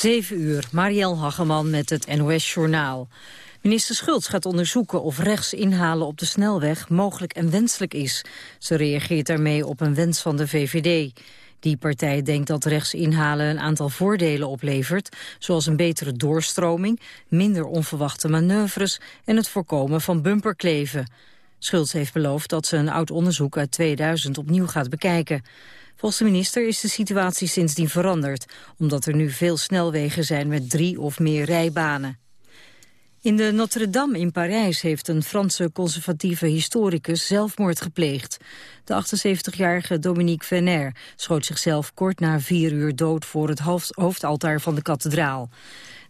7 uur, Marielle Hageman met het NOS Journaal. Minister Schultz gaat onderzoeken of rechts inhalen op de snelweg mogelijk en wenselijk is. Ze reageert daarmee op een wens van de VVD. Die partij denkt dat rechts inhalen een aantal voordelen oplevert... zoals een betere doorstroming, minder onverwachte manoeuvres... en het voorkomen van bumperkleven. Schultz heeft beloofd dat ze een oud onderzoek uit 2000 opnieuw gaat bekijken. Volgens de minister is de situatie sindsdien veranderd... omdat er nu veel snelwegen zijn met drie of meer rijbanen. In de Notre-Dame in Parijs heeft een Franse conservatieve historicus zelfmoord gepleegd. De 78-jarige Dominique Venner schoot zichzelf kort na vier uur dood voor het hoofdaltaar van de kathedraal.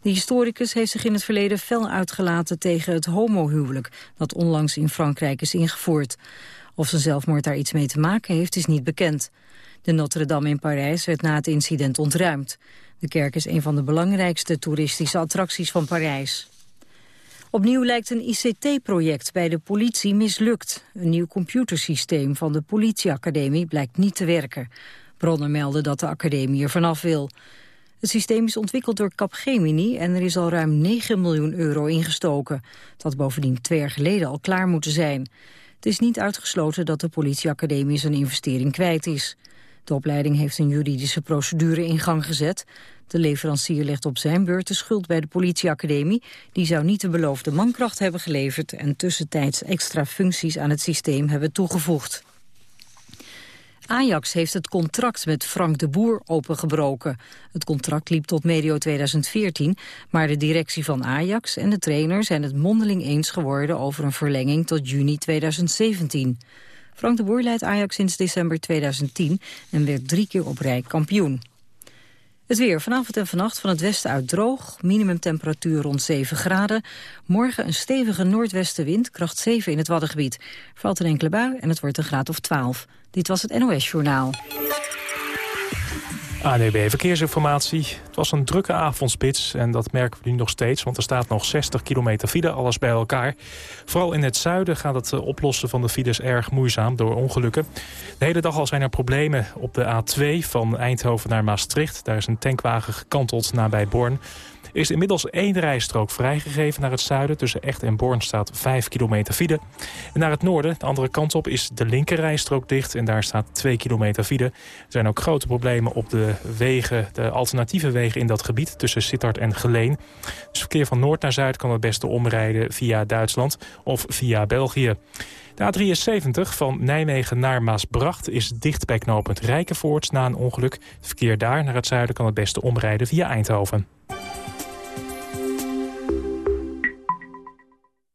De historicus heeft zich in het verleden fel uitgelaten tegen het homohuwelijk dat onlangs in Frankrijk is ingevoerd. Of zijn zelfmoord daar iets mee te maken heeft is niet bekend. De Notre-Dame in Parijs werd na het incident ontruimd. De kerk is een van de belangrijkste toeristische attracties van Parijs. Opnieuw lijkt een ICT-project bij de politie mislukt. Een nieuw computersysteem van de politieacademie blijkt niet te werken. Bronnen melden dat de academie er vanaf wil. Het systeem is ontwikkeld door Capgemini en er is al ruim 9 miljoen euro ingestoken. Dat bovendien twee jaar geleden al klaar moeten zijn. Het is niet uitgesloten dat de politieacademie zijn investering kwijt is. De opleiding heeft een juridische procedure in gang gezet. De leverancier legt op zijn beurt de schuld bij de politieacademie. Die zou niet de beloofde mankracht hebben geleverd... en tussentijds extra functies aan het systeem hebben toegevoegd. Ajax heeft het contract met Frank de Boer opengebroken. Het contract liep tot medio 2014, maar de directie van Ajax en de trainer zijn het mondeling eens geworden over een verlenging tot juni 2017. Frank de Boer leidt Ajax sinds december 2010 en werd drie keer op rij kampioen. Het weer vanavond en vannacht van het westen uit droog. Minimumtemperatuur rond 7 graden. Morgen een stevige noordwestenwind, kracht 7 in het Waddengebied. Valt een enkele bui en het wordt een graad of 12. Dit was het NOS Journaal. ANEB Verkeersinformatie. Het was een drukke avondspits en dat merken we nu nog steeds... want er staat nog 60 kilometer file, alles bij elkaar. Vooral in het zuiden gaat het eh, oplossen van de files erg moeizaam door ongelukken. De hele dag al zijn er problemen op de A2 van Eindhoven naar Maastricht. Daar is een tankwagen gekanteld nabij Born is inmiddels één rijstrook vrijgegeven naar het zuiden. Tussen Echt en Born staat 5 kilometer file. En naar het noorden, de andere kant op, is de linkerrijstrook dicht. En daar staat 2 kilometer file. Er zijn ook grote problemen op de wegen, de alternatieve wegen in dat gebied. Tussen Sittard en Geleen. Dus verkeer van noord naar zuid kan het beste omrijden via Duitsland of via België. De A73 van Nijmegen naar Maasbracht is dicht bij knooppunt Rijkenvoort na een ongeluk. Het verkeer daar naar het zuiden kan het beste omrijden via Eindhoven.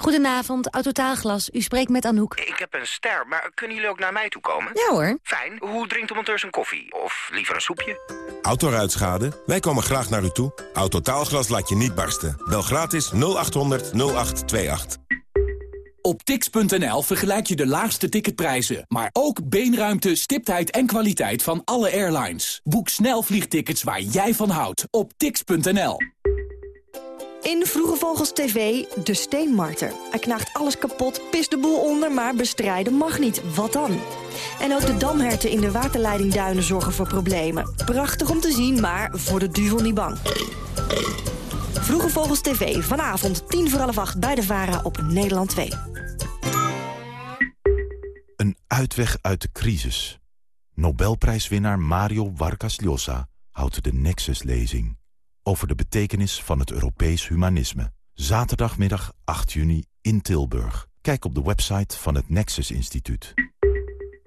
Goedenavond, Autotaalglas. U spreekt met Anouk. Ik heb een ster, maar kunnen jullie ook naar mij toe komen? Ja hoor. Fijn. Hoe drinkt de monteur zijn koffie? Of liever een soepje? Autoruitschade? Wij komen graag naar u toe. Autotaalglas laat je niet barsten. Bel gratis 0800 0828. Op tix.nl vergelijk je de laagste ticketprijzen, maar ook beenruimte, stiptheid en kwaliteit van alle airlines. Boek snel vliegtickets waar jij van houdt op tix.nl. In Vroege Vogels TV, de steenmarter. Hij knaagt alles kapot, pist de boel onder, maar bestrijden mag niet. Wat dan? En ook de damherten in de waterleidingduinen zorgen voor problemen. Prachtig om te zien, maar voor de duvel niet bang. Vroege Vogels TV, vanavond 10 voor half 8 bij de VARA op Nederland 2. Een uitweg uit de crisis. Nobelprijswinnaar Mario Vargas Llosa houdt de Nexus-lezing over de betekenis van het Europees humanisme. Zaterdagmiddag 8 juni in Tilburg. Kijk op de website van het Nexus Instituut.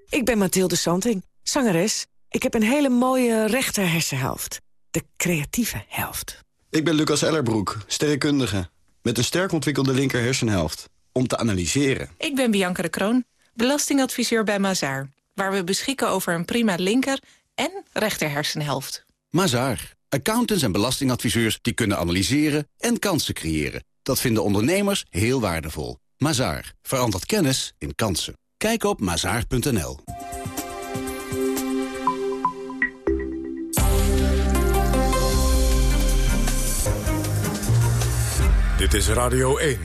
Ik ben Mathilde Santing, zangeres. Ik heb een hele mooie rechter hersenhelft. De creatieve helft. Ik ben Lucas Ellerbroek, sterrenkundige. Met een sterk ontwikkelde linker hersenhelft. Om te analyseren. Ik ben Bianca de Kroon, belastingadviseur bij Mazaar. Waar we beschikken over een prima linker en rechter hersenhelft. Mazaar. Accountants en belastingadviseurs die kunnen analyseren en kansen creëren. Dat vinden ondernemers heel waardevol. Mazaar. Verandert kennis in kansen. Kijk op mazaar.nl. Dit is Radio 1.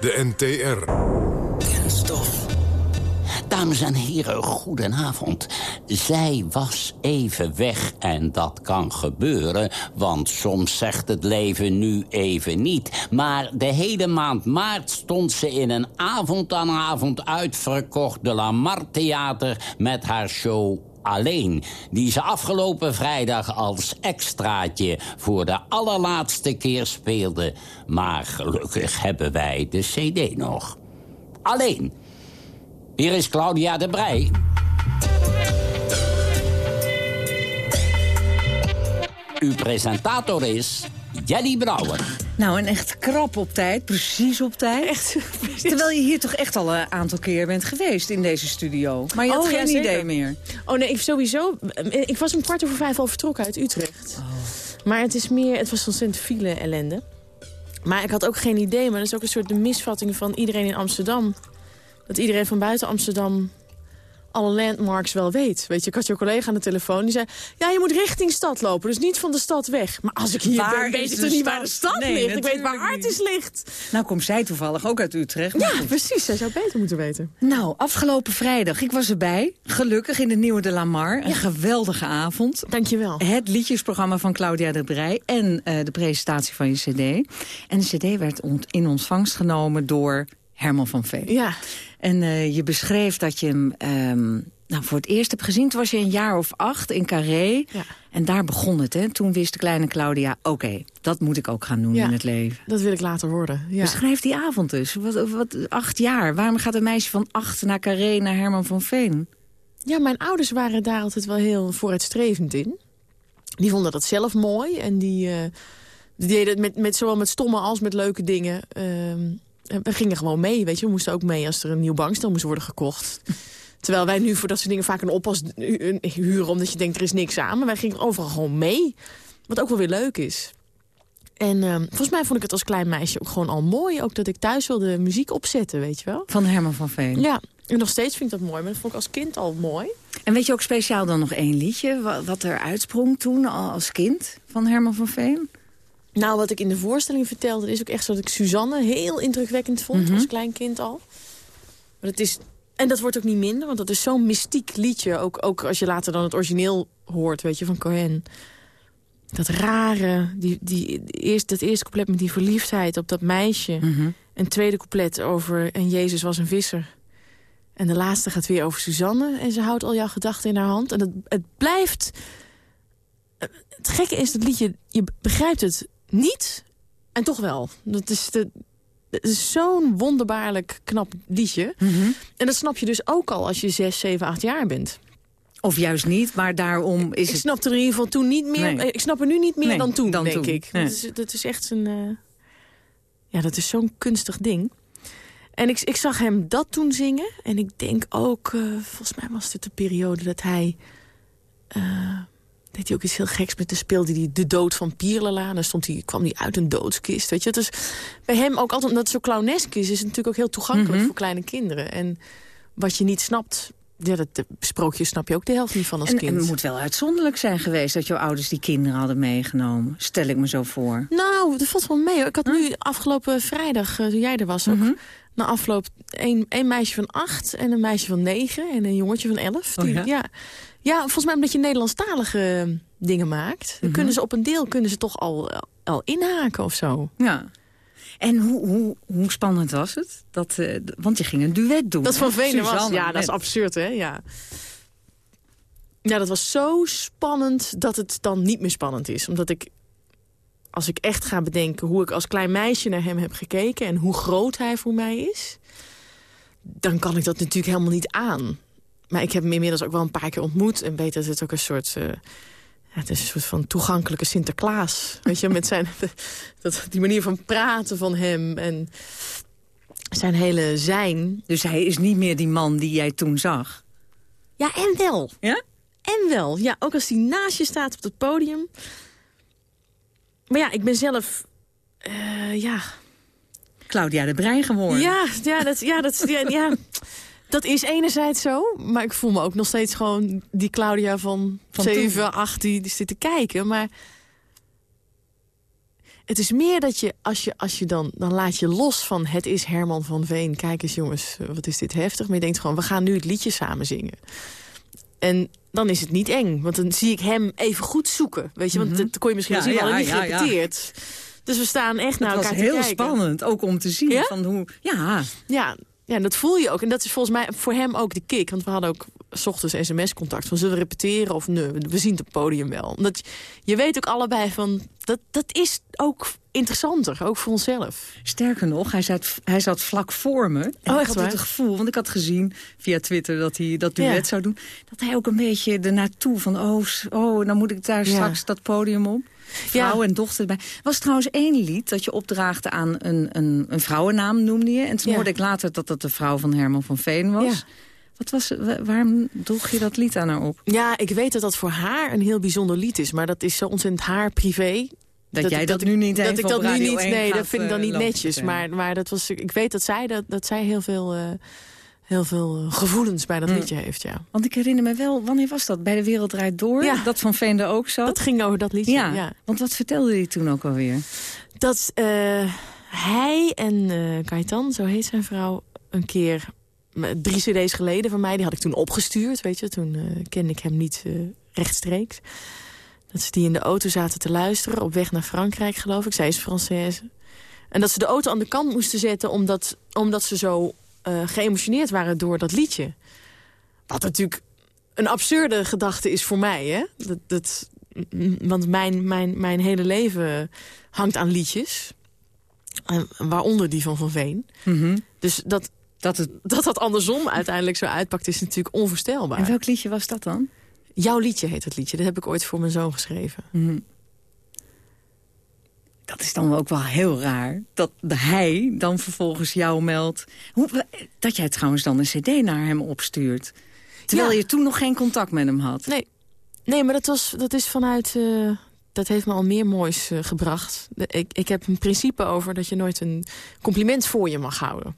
De NTR. Dames en heren, goedenavond. Zij was even weg en dat kan gebeuren... want soms zegt het leven nu even niet. Maar de hele maand maart stond ze in een avond aan avond uitverkocht... de Lamar Theater met haar show Alleen, die ze afgelopen vrijdag als extraatje voor de allerlaatste keer speelde. Maar gelukkig hebben wij de cd nog. Alleen. Hier is Claudia de Brij. Uw presentator is Jelly Brouwer. Nou, een echt krap op tijd, precies op tijd. Echt, Terwijl je hier toch echt al een aantal keer bent geweest in deze studio. Maar je had Oh, geen ja, idee meer. Oh nee, ik, sowieso. Ik was om kwart over vijf al vertrokken uit Utrecht. Maar het is meer, het was ontzettend file ellende. Maar ik had ook geen idee, maar dat is ook een soort de misvatting van iedereen in Amsterdam. Dat iedereen van buiten Amsterdam alle landmarks wel weet. Weet je, ik had je collega aan de telefoon, die zei... ja, je moet richting stad lopen, dus niet van de stad weg. Maar als ik hier Waar ben, weet ik toch niet waar de stad Nee, ligt. Ik weet waar Artis ligt. Nou komt zij toevallig ook uit Utrecht. Ja, goed. precies. Zij zou beter moeten weten. Nou, afgelopen vrijdag, ik was erbij. Gelukkig in de Nieuwe de Lamar. Een geweldige avond. Dankjewel. Het liedjesprogramma van Claudia de Brij en eh, de presentatie van je cd. En de cd werd in ontvangst genomen door Herman van Veen. Ja. En eh, je beschreef dat je hem ehm, nou, voor het eerst hebt gezien. Toen was je een jaar of acht in Carré. Ja. En daar begon het. Hè? Toen wist de kleine Claudia, oké, dat moet ik ook gaan doen Ja. in het leven. Dat wil ik later worden. Ja. Beschrijf die avond dus. Wat, wat, acht jaar. Waarom gaat een meisje van acht naar Carré naar Herman van Veen? Ja, mijn ouders waren daar altijd wel heel vooruitstrevend in. Die vonden dat zelf mooi. En die, eh, die deden het met, met, zowel met stomme als met leuke dingen. Ehm, we gingen gewoon mee, weet je. We moesten ook mee als er een nieuw bankstel moest worden gekocht. Terwijl wij nu voor dat soort dingen vaak een oppas hu- huren... omdat je denkt, er is niks aan. Maar wij gingen overal gewoon mee. Wat ook wel weer leuk is. En ehm, volgens mij vond ik het als klein meisje ook gewoon al mooi. Ook dat ik thuis wilde muziek opzetten, weet je wel. Van Herman van Veen. Ja, en nog steeds vind ik dat mooi. Maar dat vond ik als kind al mooi. En weet je ook speciaal dan nog één liedje... wa- wat er uitsprong toen al als kind van Herman van Veen? Nou, wat ik in de voorstelling vertelde... is ook echt zo dat ik Suzanne heel indrukwekkend vond. Mhm. Als klein kind al. Maar het is, en dat wordt ook niet minder. Want dat is zo'n mystiek liedje. Ook, ook als je later dan het origineel hoort, weet je, van Cohen. Dat rare, die, die, eerst, dat eerste couplet met die verliefdheid op dat meisje. Mhm. Een tweede couplet over... en Jezus was een visser. En de laatste gaat weer over Suzanne. En ze houdt al jouw gedachten in haar hand. En het, het blijft... Het gekke is dat liedje, je begrijpt het niet en toch wel. Dat is, de, zo'n wonderbaarlijk knap liedje. En dat snap je dus ook al als je 6, 7, 8 jaar bent. Of juist niet, maar daarom is ik het... snapte er in ieder geval toen niet meer. Nee. Ik snap er nu niet meer Nee, dan toen, dan denk toen. ik. Ja. Dat, is, dat is echt een. eh, ja, dat is zo'n kunstig ding. En ik, ik zag hem dat toen zingen. En ik denk ook, eh, volgens mij was dit de periode dat hij... eh, deed hij ook iets heel geks met de speelde hij de dood van Pierlela. Dan stond hij, kwam hij uit een doodskist. Weet je, dus bij hem ook altijd, omdat het zo clownesk is, is het natuurlijk ook heel toegankelijk Mhm. voor kleine kinderen. En wat je niet snapt, ja, dat de sprookjes snap je ook de helft niet van als En, kind. en het moet wel uitzonderlijk zijn geweest dat jouw ouders die kinderen hadden meegenomen. Stel ik me zo voor. Nou, dat valt wel mee. hoor. Ik had nu afgelopen vrijdag, eh, toen jij er was ook... Mhm. na afloop een, een meisje van acht en een meisje van negen... en een jongetje van elf. Oh Die- ja? ja. Ja, volgens mij omdat je Nederlandstalige eh, dingen maakt... dan Mhm. kunnen ze op een deel kunnen ze toch al, al inhaken of zo. Ja. En hoe, hoe, hoe spannend was het? Dat, eh, want je ging een duet doen. Dat van Venen was, ja, dat is absurd, hè? Ja. ja, dat was zo spannend dat het dan niet meer spannend is. Omdat ik, als ik echt ga bedenken hoe ik als klein meisje naar hem heb gekeken... en hoe groot hij voor mij is, dan kan ik dat natuurlijk helemaal niet aan. Maar ik heb hem inmiddels ook wel een paar keer ontmoet... en weet dat het ook een soort... eh, ja, het is een soort van toegankelijke Sinterklaas. Weet je, met zijn, dat, die manier van praten van hem en zijn hele zijn. Dus hij is niet meer die man die jij toen zag? Ja, en wel. Ja? En wel. Ja, ook als hij naast je staat op het podium. Maar ja, ik ben zelf... eh, ja. Claudia de Brein geworden. Ja, ja, dat, ja, dat, ja, ja, dat is enerzijds zo. Maar ik voel me ook nog steeds gewoon die Claudia van, Van 7, 8 die, die zit te kijken. Maar het is meer dat je, als je, als je dan, dan laat je los van... het is Herman van Veen, kijk eens jongens, wat is dit heftig. Maar je denkt gewoon, we gaan nu het liedje samen zingen. En dan is het niet eng, want dan zie ik hem even goed zoeken. Weet je, want dat kon je misschien Ja, wel zien, we ja, hadden niet ja, gerepeteerd. Dus we staan echt naar Het was elkaar te heel kijken. spannend, ook om te zien Ja? van hoe... Ja, Ja, ja, en dat voel je ook. En dat is volgens mij voor hem ook de kick. Want we hadden ook s ochtends sms-contact. Van zullen we repeteren of nee, we zien het podium wel. Omdat je- weet ook allebei van... Dat, dat is ook interessanter, ook voor onszelf. Sterker nog, hij zat, hij zat vlak voor me. En Oh, ik echt had waar? het gevoel, want ik had gezien via Twitter dat hij dat duet Ja. zou doen. Dat hij ook een beetje ernaartoe van, oh, oh dan moet ik daar Ja. straks dat podium op. Vrouw en dochter erbij. was trouwens één lied dat je opdraagde aan een, een, een vrouwennaam, noemde je. En toen Ja. hoorde ik later dat dat de vrouw van Herman van Veen was. Ja. Wat was, wa- waarom droeg je dat lied aan haar op? Ja, ik weet dat dat voor haar een heel bijzonder lied is. Maar dat is zo ontzettend haar privé. Dat jij dat nu niet dat ik dat nu niet, 1 Nee, dat vind ik dan eh, niet netjes. Maar, maar dat was, ik weet dat zij, dat, dat zij heel veel, eh, heel veel eh, gevoelens bij dat Mm. liedje heeft, ja. Want ik herinner me wel, wanneer was dat? Bij De Wereld Draait Door? Ja. Dat van Veen er ook zo? Dat ging over dat liedje, ja. ja. Want wat vertelde hij toen ook alweer? Dat eh, hij en eh Gaetan, zo heet zijn vrouw, een keer drie cd's geleden van mij, die had ik toen opgestuurd, weet je. Toen kende ik hem niet rechtstreeks. Dat ze die in de auto zaten te luisteren, op weg naar Frankrijk, geloof ik. Zij is Française. En dat ze de auto aan de kant moesten zetten, omdat, omdat ze zo eh, geëmotioneerd waren door dat liedje. Wat natuurlijk een absurde gedachte is voor mij, hè. Dat, dat, want mijn, mijn, mijn hele leven hangt aan liedjes. En waaronder die van Van Veen. Dus dat dat, het... dat dat andersom uiteindelijk zo uitpakt is natuurlijk onvoorstelbaar. En welk liedje was dat dan? Jouw liedje heet het liedje. Dat heb ik ooit voor mijn zoon geschreven. Mhm. Dat is dan ook wel heel raar. Dat hij dan vervolgens jou meldt. Hoe, dat jij trouwens dan een cd naar hem opstuurt. Terwijl Ja. je toen nog geen contact met hem had. Nee, nee maar dat, was, dat is vanuit... eh, dat heeft me al meer moois eh, gebracht. Ik, ik heb een principe over dat je nooit een compliment voor je mag houden.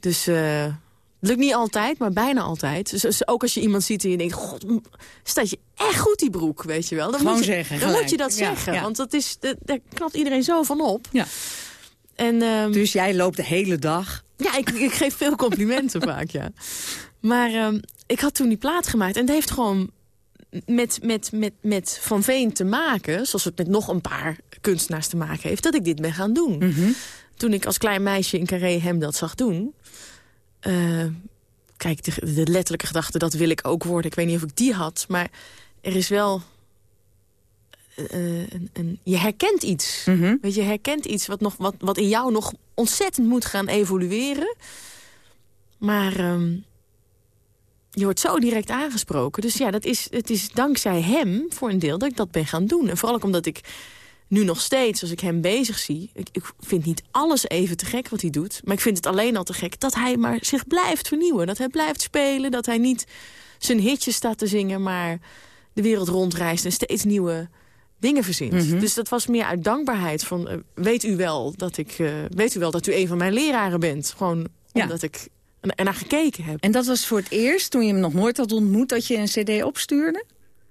Dus het lukt niet altijd, maar bijna altijd. Dus, dus ook als je iemand ziet en je denkt... God, staat je echt goed die broek, weet je wel. Dan Gewoon moet je, zeggen, Dan moet je dat Ja, zeggen, ja. want dat is, dat, daar knapt iedereen zo van op. Ja. En, ehm, Dus jij loopt de hele dag. ja, ik, ik geef veel complimenten vaak, ja. Maar ehm, ik had toen die plaat gemaakt. En het heeft gewoon met, met, met, met Van Veen te maken... zoals het met nog een paar kunstenaars te maken heeft... dat ik dit ben gaan doen. Mhm. Toen ik als klein meisje in Carré hem dat zag doen... eh, kijk, de, de letterlijke gedachte, dat wil ik ook worden. Ik weet niet of ik die had, maar er is wel... eh, een, een, je herkent iets. Mhm. Weet je, je herkent iets wat, nog, wat, wat in jou nog ontzettend moet gaan evolueren. Maar ehm, je wordt zo direct aangesproken. Dus ja, dat is, het is dankzij hem voor een deel dat ik dat ben gaan doen. En vooral ook omdat ik nu nog steeds, als ik hem bezig zie... Ik, ik vind niet alles even te gek wat hij doet. Maar ik vind het alleen al te gek dat hij maar zich blijft vernieuwen. Dat hij blijft spelen, dat hij niet zijn hitjes staat te zingen... maar de wereld rondreist en steeds nieuwe dingen verzint. Mhm. Dus dat was meer uit dankbaarheid van... eh, weet, u wel dat ik, eh, weet u wel dat u een van mijn leraren bent? Gewoon Ja. omdat ik er er naar gekeken heb. En dat was voor het eerst, toen je hem nog nooit had ontmoet... dat je een cd opstuurde?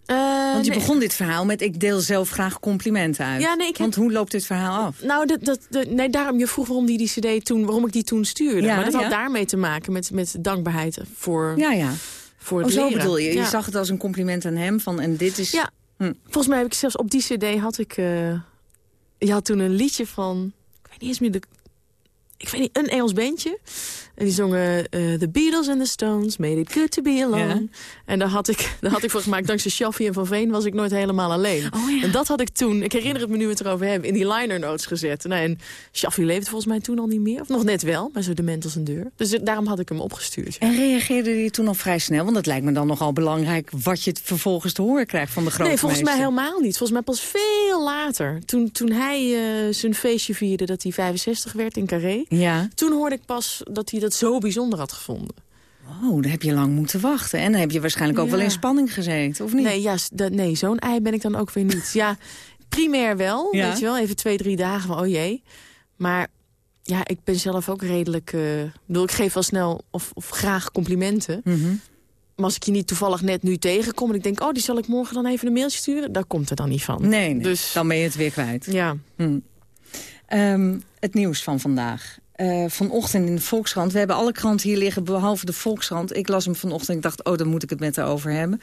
Eh, Want je nee. begon dit verhaal met... ik deel zelf graag complimenten uit. Ja, nee, ik heb- Want hoe loopt dit verhaal af? Nou, dat, dat, dat- nee, daarom, je vroeg waarom, die, die CD toen, waarom ik die toen stuurde. Ja, maar dat ja. had daarmee te maken met, met dankbaarheid voor, Ja, ja. voor Oh, het zo leren. bedoel je. Je zag het als een compliment aan hem. Van, en dit is... Ja. Hm. Volgens mij heb ik zelfs op die cd had ik... eh, je had toen een liedje van... Ik weet niet eens meer de... Ik weet niet, een Engels bandje. En die zongen eh, The Beatles and the Stones, Made It Good to Be Alone. Ja. En daar had, ik, daar had ik volgens mij, dankzij Shaffi en Van Veen, was ik nooit helemaal alleen. Oh, ja. En dat had ik toen, ik herinner het me nu we het erover hebben, in die liner notes gezet. Nou, en Shaffi leefde volgens mij toen al niet meer. Of nog net wel, maar zo dement als een deur. Dus daarom had ik hem opgestuurd. ja. En reageerde hij toen al vrij snel? Want het lijkt me dan nogal belangrijk... wat je vervolgens te horen krijgt van de grote Nee, volgens mij helemaal niet. Volgens mij pas veel later. Toen, toen hij eh, zijn feestje vierde dat hij 65 werd in Carré. Ja. Toen hoorde ik pas dat hij dat zo bijzonder had gevonden. Oh, dan heb je lang moeten wachten. En dan heb je waarschijnlijk ook Ja. wel in spanning gezeten, of niet? Nee, ja, nee zo'n ei ben ik dan ook weer niet. Ja, primair wel. Ja. Weet je wel, even twee, drie dagen van oh jee. Maar ja, ik ben zelf ook redelijk... eh, ik bedoel, ik geef wel snel of, of graag complimenten. Mhm. Maar als ik je niet toevallig net nu tegenkom... en ik denk, oh, die zal ik morgen dan even een mailtje sturen... daar komt er dan niet van. Nee, nee. Dus dan ben je het weer kwijt. ja, Hm. Ehm, het nieuws van vandaag. Uh, vanochtend in de Volkskrant. We hebben alle kranten hier liggen, behalve de Volkskrant. Ik las hem vanochtend en ik dacht, oh, dan moet ik het met haar over hebben.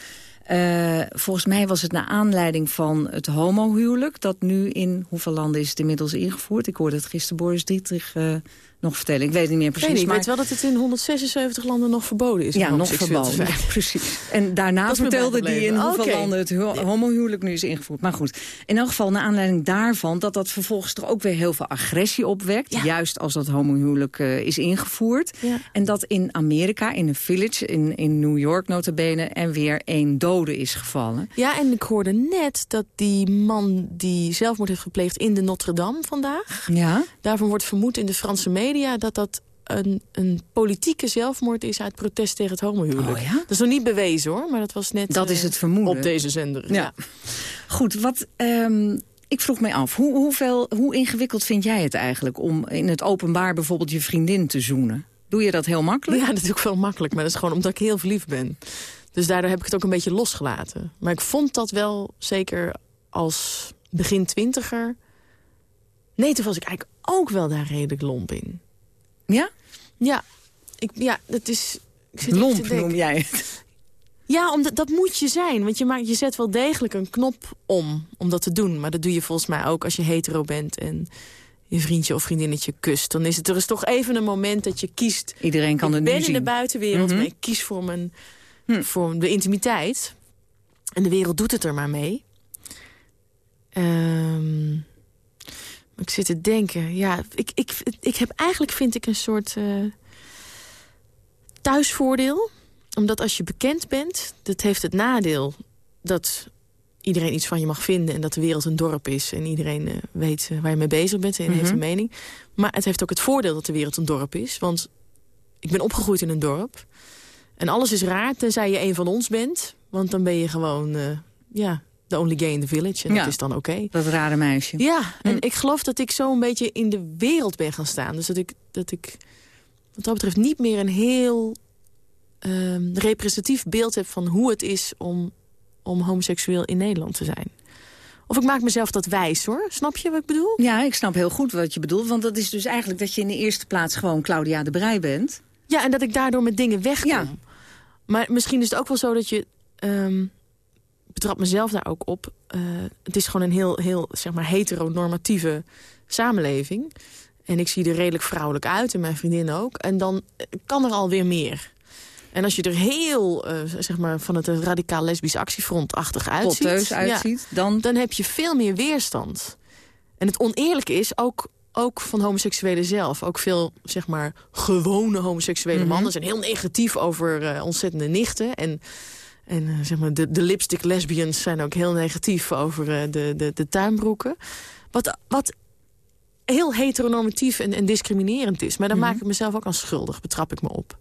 Uh, volgens mij was het naar aanleiding van het homohuwelijk... dat nu in, hoeveel landen is het inmiddels ingevoerd? Ik hoorde het gisteren Boris Dietrich uh, nog vertellen. Ik weet niet meer precies. Ik maar... weet wel dat het in 176 landen nog verboden is. Ja, nog verboden. precies. En daarna vertelde hij in hoeveel okay. landen het homohuwelijk nu is ingevoerd. Maar goed, in elk geval naar aanleiding daarvan... dat dat vervolgens toch ook weer heel veel agressie opwekt. Ja. Juist als dat homohuwelijk uh, is ingevoerd. Ja. En dat in Amerika, in een village, in, in New York notabene... en weer één is gevallen. Ja, en ik hoorde net dat die man die zelfmoord heeft gepleegd... in de Notre-Dame vandaag... Ja. daarvan wordt vermoed in de Franse media... dat dat een, een politieke zelfmoord is uit protest tegen het homohuwelijk. Oh ja? Dat is nog niet bewezen hoor, maar dat was net dat is het vermoeden. op deze zender. Ja. ja. Goed, wat... Um, ik vroeg mij af, hoe, hoeveel, hoe ingewikkeld vind jij het eigenlijk... om in het openbaar bijvoorbeeld je vriendin te zoenen? Doe je dat heel makkelijk? Ja, dat doe ik wel makkelijk, maar dat is gewoon omdat ik heel verliefd ben. Dus daardoor heb ik het ook een beetje losgelaten. Maar ik vond dat wel zeker als begin twintiger... Nee, toen was ik eigenlijk ook wel daar redelijk lomp in. Ja? Ja, ik, ja dat is... Ik zit lomp noem jij het? Ja, omdat, dat moet je zijn. Want je, maakt, je zet wel degelijk een knop om, om dat te doen. Maar dat doe je volgens mij ook als je hetero bent... en je vriendje of vriendinnetje kust. Dan is het er is toch even een moment dat je kiest... Iedereen kan ik het ben in zien. de buitenwereld, mm -hmm. maar ik kies voor, mijn, hm. voor de intimiteit. En de wereld doet het er maar mee. Um, ik zit te denken. Ja, ik, ik, ik heb eigenlijk, vind ik, een soort uh, thuisvoordeel. Omdat als je bekend bent, dat heeft het nadeel dat iedereen iets van je mag vinden... en dat de wereld een dorp is en iedereen uh, weet uh, waar je mee bezig bent... en mm -hmm. heeft een mening. Maar het heeft ook het voordeel dat de wereld een dorp is. Want ik ben opgegroeid in een dorp. En alles is raar, tenzij je een van ons bent. Want dan ben je gewoon, uh, ja, the only gay in the village. En ja, dat is dan oké. Okay. Dat rare meisje. Ja, en hm. ik geloof dat ik zo een beetje in de wereld ben gaan staan. Dus dat ik, dat ik wat dat betreft niet meer een heel uh, representatief beeld heb... van hoe het is om, om homoseksueel in Nederland te zijn. Of ik maak mezelf dat wijs, hoor. Snap je wat ik bedoel? Ja, ik snap heel goed wat je bedoelt. Want dat is dus eigenlijk dat je in de eerste plaats gewoon Claudia de Brij bent. Ja, en dat ik daardoor met dingen wegkom. Ja. Maar misschien is het ook wel zo dat je... Um, betrap mezelf daar ook op. Uh, het is gewoon een heel, heel zeg maar, heteronormatieve samenleving. En ik zie er redelijk vrouwelijk uit en mijn vriendin ook. En dan kan er alweer meer. En als je er heel, uh, zeg maar, van het radicaal lesbisch actiefrontachtig uitziet... Uitziet, ja, dan... dan heb je veel meer weerstand. En het oneerlijke is ook, ook van homoseksuelen zelf. Ook veel, zeg maar, gewone homoseksuele mm -hmm. mannen... zijn heel negatief over uh, ontzettende nichten... En en uh, zeg maar, de, de lipstick lesbians zijn ook heel negatief over uh, de, de, de tuinbroeken. Wat, wat heel heteronormatief en, en discriminerend is. Maar daar mm -hmm. maak ik mezelf ook aan schuldig, betrap ik me op.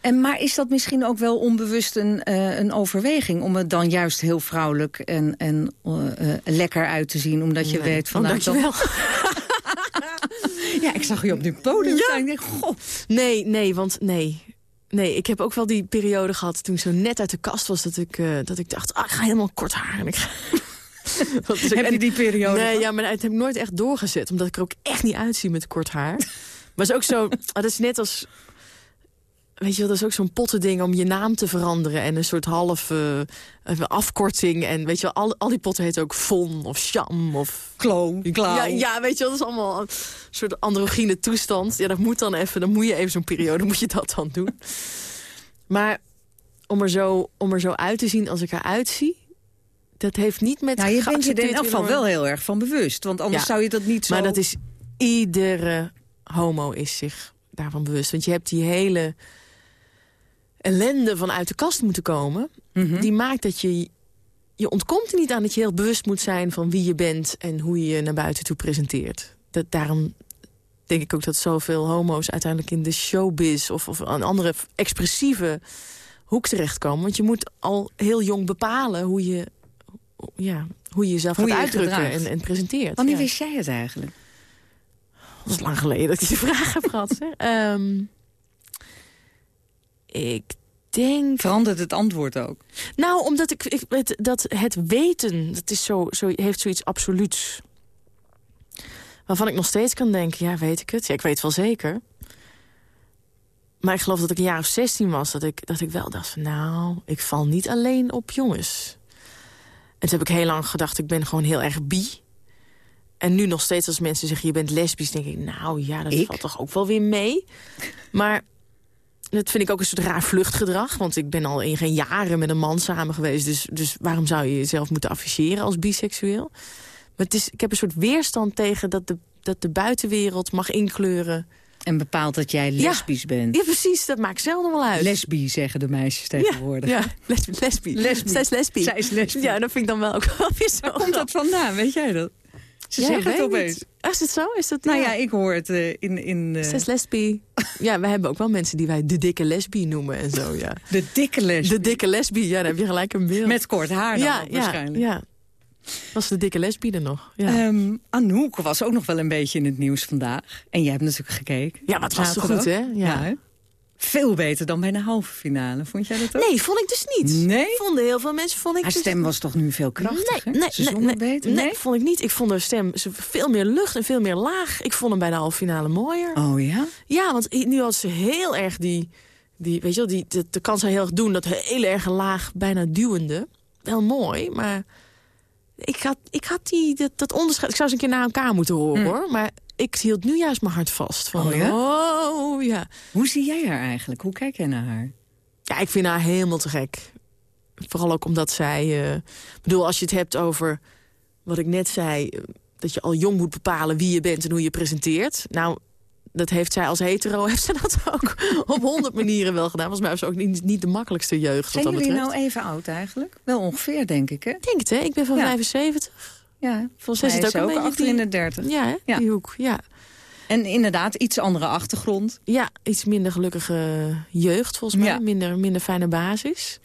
En, maar is dat misschien ook wel onbewust een, uh, een overweging... om het dan juist heel vrouwelijk en, en lekker uit te zien? Omdat je nee. weet van... Oh, nou, dankjewel. ja, ik zag je op dit podium staan. Ik denk, goh. Nee, nee, want nee... Nee, ik heb ook wel die periode gehad toen ik zo net uit de kast was... dat ik, uh, dat ik dacht, ah, ik ga helemaal kort haar. En ik ga... heb je die periode? Nee, ja, maar dat heb ik nooit echt doorgezet. Omdat ik er ook echt niet uitzie met kort haar. maar het is ook zo... Dat is net als... Weet je wel, dat is ook zo'n pottending om je naam te veranderen. En een soort half uh, afkorting. En weet je wel, al, al die potten heet ook Von of Sham of... Kloon, ja, ja, weet je wel, dat is allemaal een soort androgyne toestand. Ja, dat moet dan even, dan moet je even zo'n periode, moet je dat dan doen. Maar om er, zo, om er zo uit te zien als ik eruit zie... dat heeft niet met... Nou, je bent je er in elk geval wel heel erg van bewust. Want anders ja, zou je dat niet zo... Maar dat is... Iedere homo is zich daarvan bewust. Want je hebt die hele ellende van uit de kast moeten komen... Mm -hmm. die maakt dat je... Je ontkomt er niet aan dat je heel bewust moet zijn... van wie je bent en hoe je je naar buiten toe presenteert. Dat, daarom denk ik ook dat zoveel homo's uiteindelijk in de showbiz... of, of een andere expressieve hoek terechtkomen. Want je moet al heel jong bepalen hoe je, ja, hoe je jezelf hoe gaat je uitdrukken en, en, presenteert. Wanneer ja. wist jij het eigenlijk? Dat is lang geleden dat ik die vraag heb gehad. um, ik denk... Verandert het antwoord ook? Nou, omdat ik, ik het, dat het weten, dat is zo, zo, heeft zoiets absoluuts. Waarvan ik nog steeds kan denken, ja, weet ik het? Ja, ik weet wel zeker. Maar ik geloof dat ik een jaar of 16 was, dat ik, dat ik wel dacht van... nou, ik val niet alleen op jongens. En toen heb ik heel lang gedacht, ik ben gewoon heel erg bi. En nu nog steeds als mensen zeggen, je bent lesbisch... denk ik, nou ja, dat valt toch ook wel weer mee. Maar dat vind ik ook een soort raar vluchtgedrag. Want ik ben al in geen jaren met een man samen geweest. Dus, dus waarom zou je jezelf moeten afficheren als biseksueel? Maar het is, ik heb een soort weerstand tegen dat de, dat de buitenwereld mag inkleuren... En bepaalt dat jij lesbisch bent. Ja, precies. Dat maakt zelden wel uit. Lesbi zeggen de meisjes tegenwoordig. Ja, ja. lesbi. lesbi. lesbi. Zij is lesbi. Zij is lesbi. Ja, dat vind ik dan wel ook wel weer zo. Waar komt dat vandaan? Weet jij dat? Ze Ja, zeggen het opeens. Ah, Is het zo? Is dat, Nou ja, ik hoor het eh, in... in eh, Zij is lesbi. Ja, we hebben ook wel mensen die wij de dikke lesbi noemen en zo, ja. De dikke lesbi. De dikke lesbi, ja, dan heb je gelijk een beeld. Met kort haar dan ja, ja, waarschijnlijk. Ja, was de dikke lesbi er nog. Ja. Ehm, Anouk was ook nog wel een beetje in het nieuws vandaag. En jij hebt natuurlijk gekeken. Ja, maar het was zo goed, hè? Ja. Veel beter dan bij de halve finale. Vond jij dat ook? Nee, vond ik dus niet. Nee? Vonden heel veel mensen vond ik Haar dus stem was toch nu veel krachtiger? Nee, nee, Ze nee, nee, beter? nee, vond ik niet. Ik vond haar stem veel meer lucht en veel meer laag. Ik vond hem bij de halve finale mooier. Oh ja? Ja, want nu had ze heel erg die... die weet je wel, die, de, de kan heel erg doen. Dat hele erg laag, bijna duwende. Wel mooi, maar... Ik had, ik had die, dat, dat onderscheid... Ik zou ze een keer na elkaar moeten horen, hoor. Maar ik hield nu juist mijn hart vast. Van. Oh ja? Oh, ja. Hoe zie jij haar eigenlijk? Hoe kijk jij naar haar? Ja, ik vind haar helemaal te gek. Vooral ook omdat zij... Ik bedoel, als je het hebt over wat ik net zei... eh, dat je al jong moet bepalen wie je bent en hoe je presenteert. Nou, dat heeft zij als hetero... heeft ze dat ook op honderd manieren wel gedaan. Volgens mij was ze ook niet, niet de makkelijkste jeugd. Zijn jullie nou even oud eigenlijk? Wel ongeveer, denk ik, hè? denk het, hè? Ik ben van Ja. 75. Ja, volgens mij zit is ook een ook beetje achter die- in de dertig. Ja, hè? Ja. die hoek, ja. En inderdaad, iets andere achtergrond. Ja, iets minder gelukkige jeugd volgens mij. Ja. Minder, minder fijne basis.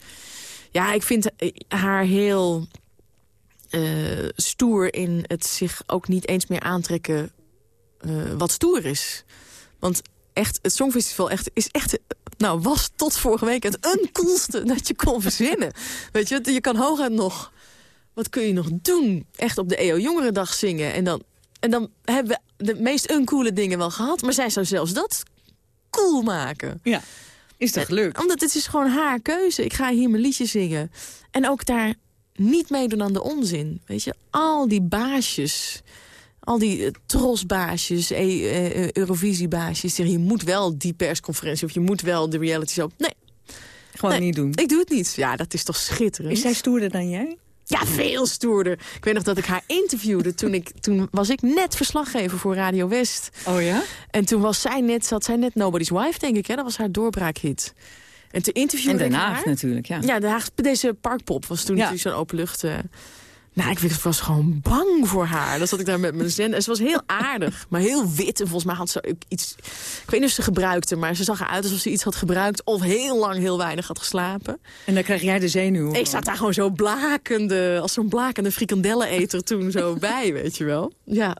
Ja, ik vind haar heel eh, stoer in het zich ook niet eens meer aantrekken eh, wat stoer is. Want echt, het Songfestival echt, is echt... Nou, was tot vorige week het uncoolste dat je kon verzinnen. Weet je, je kan hooguit nog... Wat kun je nog doen? Echt op de EO Jongerendag zingen. En dan, en dan hebben we de meest uncoole dingen wel gehad. Maar zij zou zelfs dat cool maken. Ja, is dat gelukt? Omdat het is gewoon haar keuze. Ik ga hier mijn liedje zingen. En ook daar niet meedoen aan de onzin. Weet je, al die baasjes... Al die eh, trosbaasjes, e eh, eh, Eurovisiebaasjes... zeggen je moet wel die persconferentie... of je moet wel de reality show. Nee, Gewoon Nee, niet doen. ik doe het niet. Ja, dat is toch schitterend. Is zij stoerder dan jij? Ja, veel stoerder. Ik weet nog dat ik haar interviewde. Toen, ik, toen was ik net verslaggever voor Radio West. Oh ja? En toen was zij net, zat zij net Nobody's Wife, denk ik. Hè? Dat was haar doorbraakhit. En toen En interviewde ik Den. Haag natuurlijk, ja. Ja, Haag, deze parkpop was toen Ja. natuurlijk zo'n openlucht... eh nou, ik was- gewoon bang voor haar. Dan zat ik daar met mijn zender. En ze was heel aardig, maar heel wit. En volgens mij had ze ook iets... Ik weet niet of ze gebruikte, maar ze zag eruit alsof ze iets had gebruikt... of heel lang heel weinig had geslapen. En dan krijg jij de zenuwen. Ik zat daar gewoon zo blakende, als zo'n blakende frikandelleneter toen zo bij, weet je wel. Ja.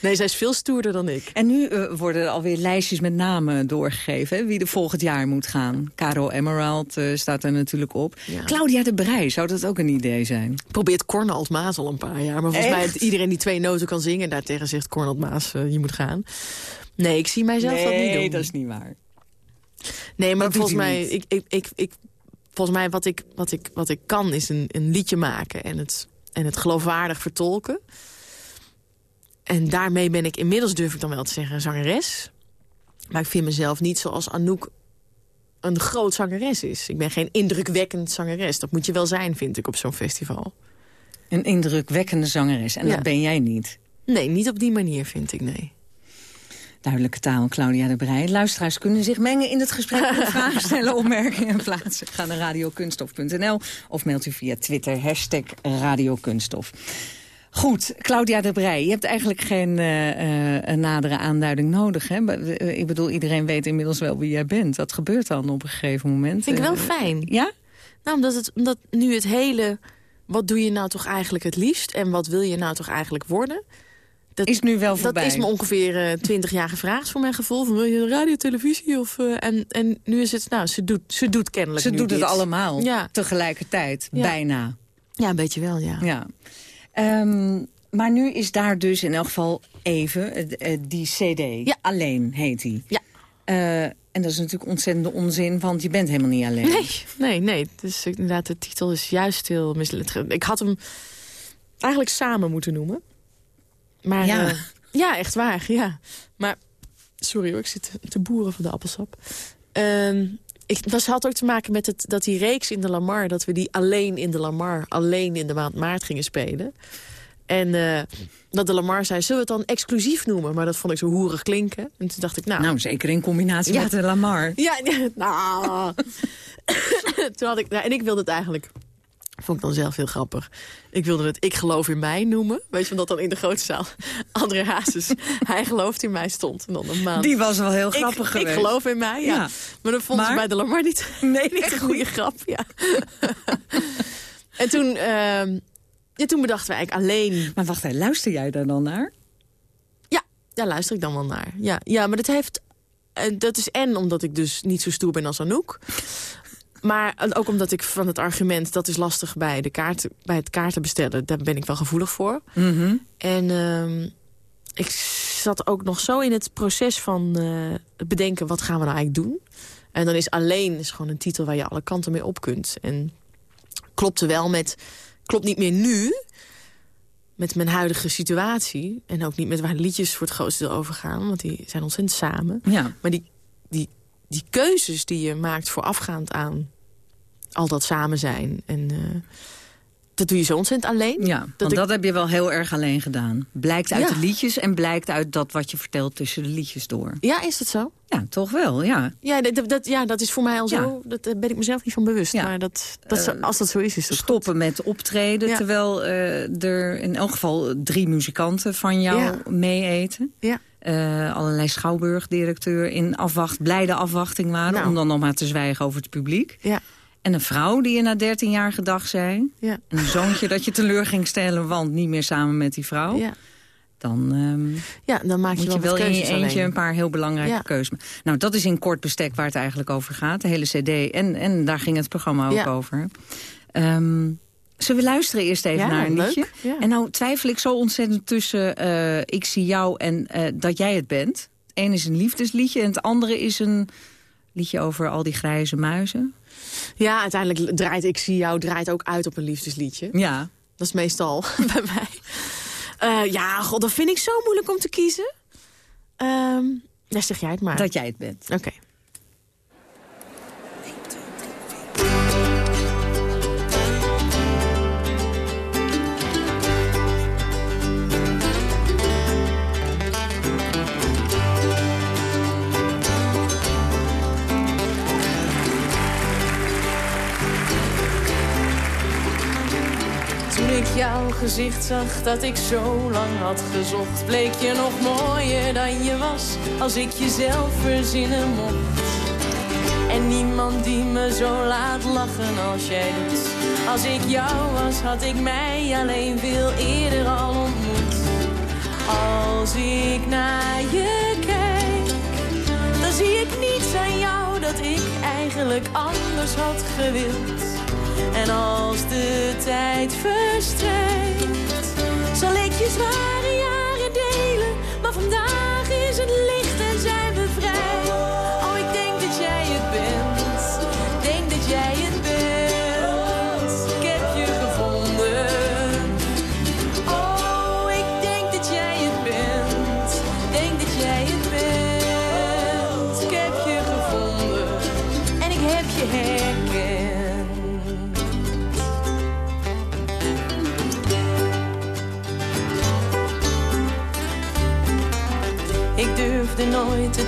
Nee, zij is veel stoerder dan ik. En nu eh, worden er alweer lijstjes met namen doorgegeven. hè, Wie er volgend jaar moet gaan. Caro Emerald eh, staat er natuurlijk op. Ja. Claudia de Brij, zou dat ook een idee zijn? Probeert Cornald Maas al een paar jaar. Maar volgens Echt? mij iedereen die twee noten kan zingen... daartegen zegt Cornald Maas, eh, je moet gaan. Nee, ik zie mijzelf dat niet doen. dat is niet waar. Nee, maar Dat volgens mij, ik, ik, ik, ik, volgens mij wat ik, wat ik, wat ik kan is een, een liedje maken en het, en het geloofwaardig vertolken. En daarmee ben ik inmiddels, durf ik dan wel te zeggen, zangeres. Maar ik vind mezelf niet zoals Anouk een groot zangeres is. Ik ben geen indrukwekkend zangeres. Dat moet je wel zijn, vind ik, op zo'n festival. Een indrukwekkende zangeres. En Ja. dat ben jij niet. Nee, niet op die manier, vind ik, nee. Duidelijke taal, Claudia de Brij. Luisteraars kunnen zich mengen in het gesprek. vragen stellen, opmerkingen plaatsen. Ga naar radiokunstof.nl of mailt u via Twitter. Hashtag radiokunstof. Goed, Claudia de Brij, je hebt eigenlijk geen een nadere aanduiding nodig. Hè? Eh, Ik bedoel, iedereen weet inmiddels wel wie jij bent. Dat gebeurt dan op een gegeven moment. Vind ik wel fijn. Ja? Nou, omdat, het, omdat nu het hele... Wat doe je nou toch eigenlijk het liefst? En wat wil je nou toch eigenlijk worden? Dat Is nu wel voorbij. Dat is me ongeveer twintig jaar gevraagd voor mijn gevoel. Van, wil je radio, televisie? Of, en, en nu is het, nou, ze doet, ze doet kennelijk Ze doet dit. het allemaal Ja. tegelijkertijd, Ja. bijna. Ja, een beetje wel, ja. Ja. Ehm, maar nu is daar dus in elk geval even eh, eh, die cd. Ja. Alleen heet die. Ja. Eh, en dat is natuurlijk ontzettende onzin, want je bent helemaal niet alleen. Nee, nee, nee. Dus inderdaad, de titel is juist heel misleidend. Ik had hem eigenlijk samen moeten noemen. Maar, Ja. ja, echt waar, ja. Maar, sorry hoor, ik zit te boeren van de appelsap. Ehm, ik, dat had ook te maken met het, dat die reeks in de Lamar... dat we die alleen in de Lamar, alleen in de maand maart gingen spelen. En eh, dat de Lamar zei, zullen we het dan exclusief noemen? Maar dat vond ik zo hoerig klinken. En toen dacht ik, nou... Nou, zeker in combinatie Ja. met de Lamar. Ja, ja nou. Toen had ik, nou, en ik wilde het eigenlijk... Vond ik dan zelf heel grappig. Ik wilde het Ik geloof in mij noemen. Weet je, omdat dan in de grote zaal André Hazes... Hij gelooft in mij stond. En dan een maand. Die was wel heel Ik- grappig ik, geweest. geloof in mij, ja. Ja. Maar dat vonden Maar? ze bij de Lamar niet, nee, niet een goede grap. Ja. en toen, ehm, ja, toen bedachten we eigenlijk alleen... Maar wacht luister jij daar dan naar? Ja, daar luister ik dan wel naar. Ja, ja maar dat heeft... eh, dat is en omdat ik dus niet zo stoer ben als Anouk. Maar ook omdat ik van het argument... dat is lastig bij, de kaarten, bij het kaarten bestellen... daar ben ik wel gevoelig voor. Mhm. En ehm, ik zat ook nog zo in het proces van eh, het bedenken... wat gaan we nou eigenlijk doen? En dan is alleen is gewoon een titel waar je alle kanten mee op kunt. En klopte wel met... Klopt niet meer nu, met mijn huidige situatie. En ook niet met waar liedjes voor het grootste deel over gaan. Want die zijn ontzettend samen. Ja. Maar die, die, die keuzes die je maakt voorafgaand aan al dat samen zijn. En eh, dat doe je zo ontzettend alleen. Ja, want ik- dat heb je wel heel erg alleen gedaan. Blijkt uit Ja. de liedjes en blijkt uit dat wat je vertelt tussen de liedjes door. Ja, is dat zo? Ja, toch wel, ja. Ja, dat, dat, ja, dat is voor mij al Ja. zo. Dat, daar ben ik mezelf niet van bewust. Ja. Maar dat, dat, Eh, als dat zo is, is dat Stoppen met optreden, terwijl eh, er in elk geval drie muzikanten van jou Ja. mee eten. Ja. Eh, allerlei schouwburgdirecteur in afwacht, blijde afwachting waren... Nou. om dan nog maar te zwijgen over het publiek. Ja. En een vrouw die je na 13 jaar gedag zei. Ja. En een zoontje dat je teleur ging stellen, want niet meer samen met die vrouw. Ja. Dan ehm, Ja, dan maak je moet wel je wel wat in je eentje alleen. een paar heel belangrijke Ja. keuzes. Nou, dat is in kort bestek waar het eigenlijk over gaat. De hele cd. En, en daar ging het programma ook Ja. over. Ehm, zullen we luisteren eerst even Ja, naar een leuk. liedje? Ja. En nou twijfel ik zo ontzettend tussen eh, Ik zie jou en eh, dat jij het bent. Het een is een liefdesliedje en het andere is een liedje over al die grijze muizen. Ja, uiteindelijk draait Ik zie jou draait ook uit op een liefdesliedje. Ja. Dat is meestal bij mij. Eh, ja, god, dat vind ik zo moeilijk om te kiezen. Ja, zeg jij het maar. Dat jij het bent. Oké. Toen ik jouw gezicht zag dat ik zo lang had gezocht, bleek je nog mooier dan je was als ik jezelf verzinnen mocht. En niemand die me zo laat lachen als jij doet. Als ik jou was, had ik mij alleen veel eerder al ontmoet. Als ik naar je kijk, dan zie ik niets aan jou dat ik eigenlijk anders had gewild. En als de tijd verstrijkt, zal ik je zware jaren delen. Maar vandaag is het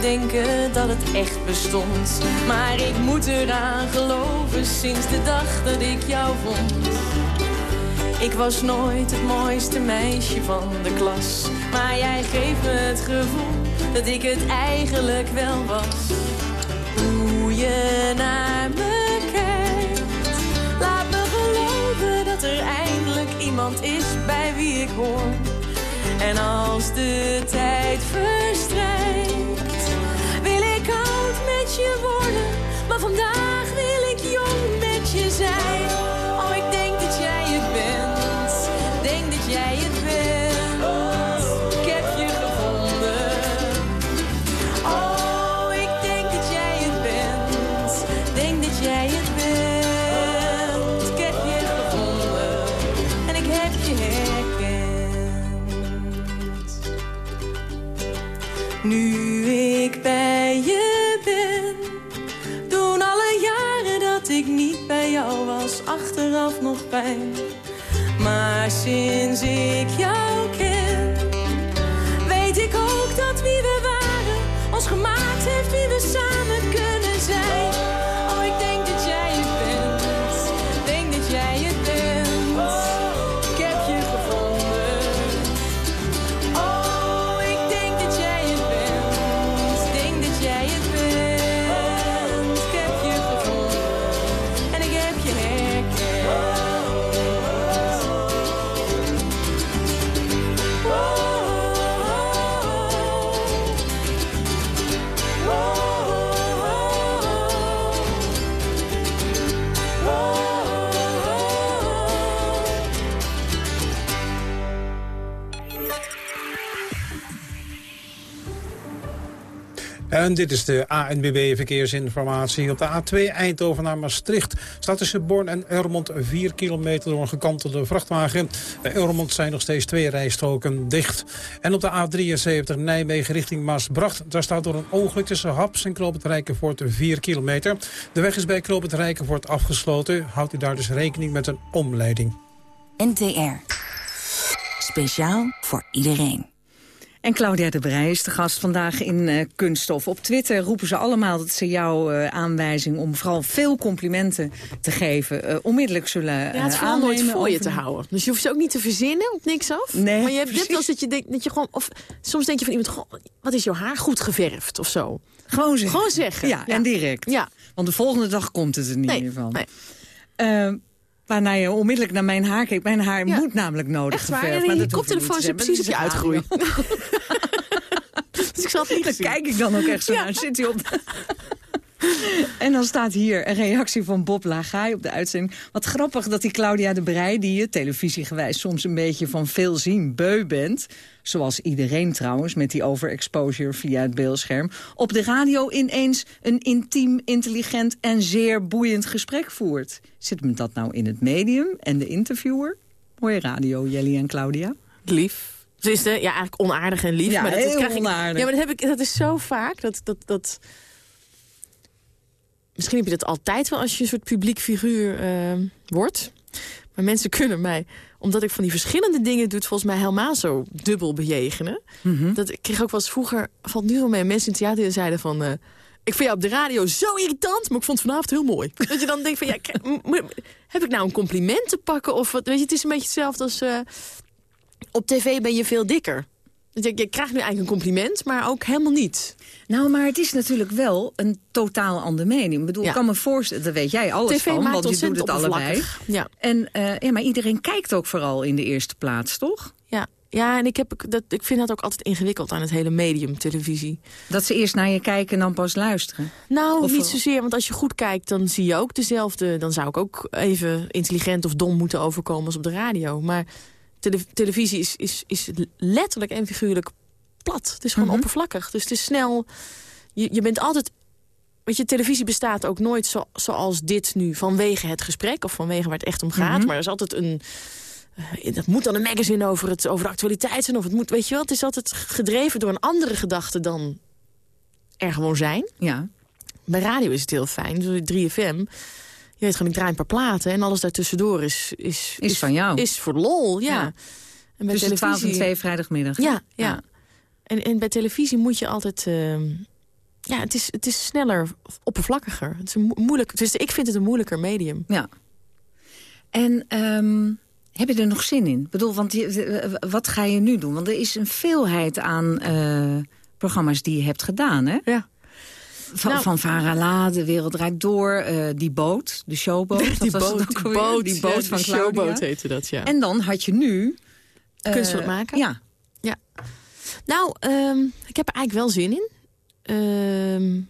denken dat het echt bestond. Maar ik moet eraan geloven sinds de dag dat ik jou vond. Ik was nooit het mooiste meisje van de klas. Maar jij geeft me het gevoel dat ik het eigenlijk wel was. Hoe je naar me kijkt, laat me geloven dat er eindelijk iemand is bij wie ik hoor. En als de tijd verstrijkt, Maar En dit is de ANWB Verkeersinformatie. Op de A2 Eindhoven naar Maastricht staat tussen Born en Eurmond 4 kilometer door een gekantelde vrachtwagen. Bij Eurmond zijn nog steeds twee rijstroken dicht. En op de A73 Nijmegen richting Maasbracht. Daar staat door een ongeluk tussen Haps en Knoop het Rijkenvoort 4 kilometer. De weg is bij Knoop afgesloten. Houdt u daar dus rekening met een omleiding. NTR. Speciaal voor iedereen. En Claudia de Brij is de gast vandaag in uh, Kunststof. Op Twitter roepen ze allemaal dat ze jouw uh, aanwijzing... om vooral veel complimenten te geven, uh, onmiddellijk zullen Ja, het vooral nooit voor je te houden. Dus je hoeft ze ook niet te verzinnen op niks af. Nee, maar je hebt, wel eens dat je denkt, dat je gewoon... Of soms denk je van iemand, goh, wat is jouw haar goed geverfd of zo. Gewoon zeggen. Gewoon zeggen. Ja, en direct. Ja. Want de volgende dag komt het er niet Nee, meer van. nee. Waarna je onmiddellijk naar mijn haar keek. Mijn haar moet namelijk nodig Echt waar? geverfd. Maar je koptelefoon zit precies op je uitgroei. Dus ik zal het niet Daar zien. kijk ik dan ook echt zo naar. Zit hij op... En dan staat hier een reactie van Bob Lagai op de uitzending. Wat grappig dat die Claudia de Brij, die je televisiegewijs soms een beetje van veel zien beu bent... zoals iedereen trouwens, met die overexposure via het beeldscherm... op de radio ineens een intiem, intelligent en zeer boeiend gesprek voert. Zit hem dat nou in het medium en de interviewer? Mooie radio, Jelly en Claudia. Lief. Dus de, ja, eigenlijk onaardig en lief. Ja, maar dat, heel krijg ik- onaardig. Ja, maar dat, heb ik, dat is zo vaak. Dat, dat, dat... Misschien heb je dat altijd wel als je een soort publiek figuur eh, wordt. Maar mensen kunnen mij, omdat ik van die verschillende dingen doe... volgens mij helemaal zo dubbel bejegenen. Mhm. Dat, ik kreeg ook wel eens vroeger, valt nu wel mee... mensen in het theater zeiden van... eh, ik vind jou op de radio zo irritant, maar ik vond het vanavond heel mooi. Dat je dan denkt van, ja, heb ik nou een compliment te pakken? Of wat? Weet je, het is een beetje hetzelfde als... eh, op tv ben je veel dikker. Je, je krijgt nu eigenlijk een compliment, maar ook helemaal niet. Nou, maar het is natuurlijk wel een totaal ander mening. Ik bedoel, Ja. ik kan me voorstellen, daar weet jij alles TV van, maakt want je doet het allebei. Ja. En, eh, ja, maar iedereen kijkt ook vooral in de eerste plaats, toch? Ja, ja en ik, heb, dat, ik vind dat ook altijd ingewikkeld aan het hele medium televisie. Dat ze eerst naar je kijken en dan pas luisteren. Nou, Of niet zozeer, want als je goed kijkt, dan zie je ook dezelfde... dan zou ik ook even intelligent of dom moeten overkomen als op de radio. Maar tele- televisie is, is, is letterlijk en figuurlijk plat. Het is gewoon Mhm. oppervlakkig. Dus het is snel... Je, je bent altijd... Weet je, televisie bestaat ook nooit zo, zoals dit nu... vanwege het gesprek of vanwege waar het echt om gaat. Mhm. Maar er is altijd een... eh, dat moet dan een magazine over, het, over de actualiteit zijn. Of het moet, weet je wel, het is altijd gedreven door een andere gedachte dan er gewoon zijn. Ja. Bij radio is het heel fijn. Dus 3FM, je weet gewoon, ik draai een paar platen... en alles daartussendoor is... Is, Is van jou. Is voor lol, ja. Ja. En bij Tussen 12 en 2 vrijdagmiddag. Ja, ja. En, en bij televisie moet je altijd... ehm, ja, het is, het is sneller, oppervlakkiger. Het is een mo- moeilijk, dus ik vind het een moeilijker medium. Ja. En ehm, heb je er nog zin in? Ik bedoel, want je, wat ga je nu doen? Want er is een veelheid aan eh, programma's die je hebt gedaan, hè? Ja. Van, Nou- van Varala, De Wereld Draait Door, eh, Die Boot, de showboot. Die dat was het boot, die boot, die boot ja, van de showboot heette dat, ja. En dan had je nu... eh, Kunst het maken? Ja. Ja. Nou, ehm, ik heb er eigenlijk wel zin in. Ehm,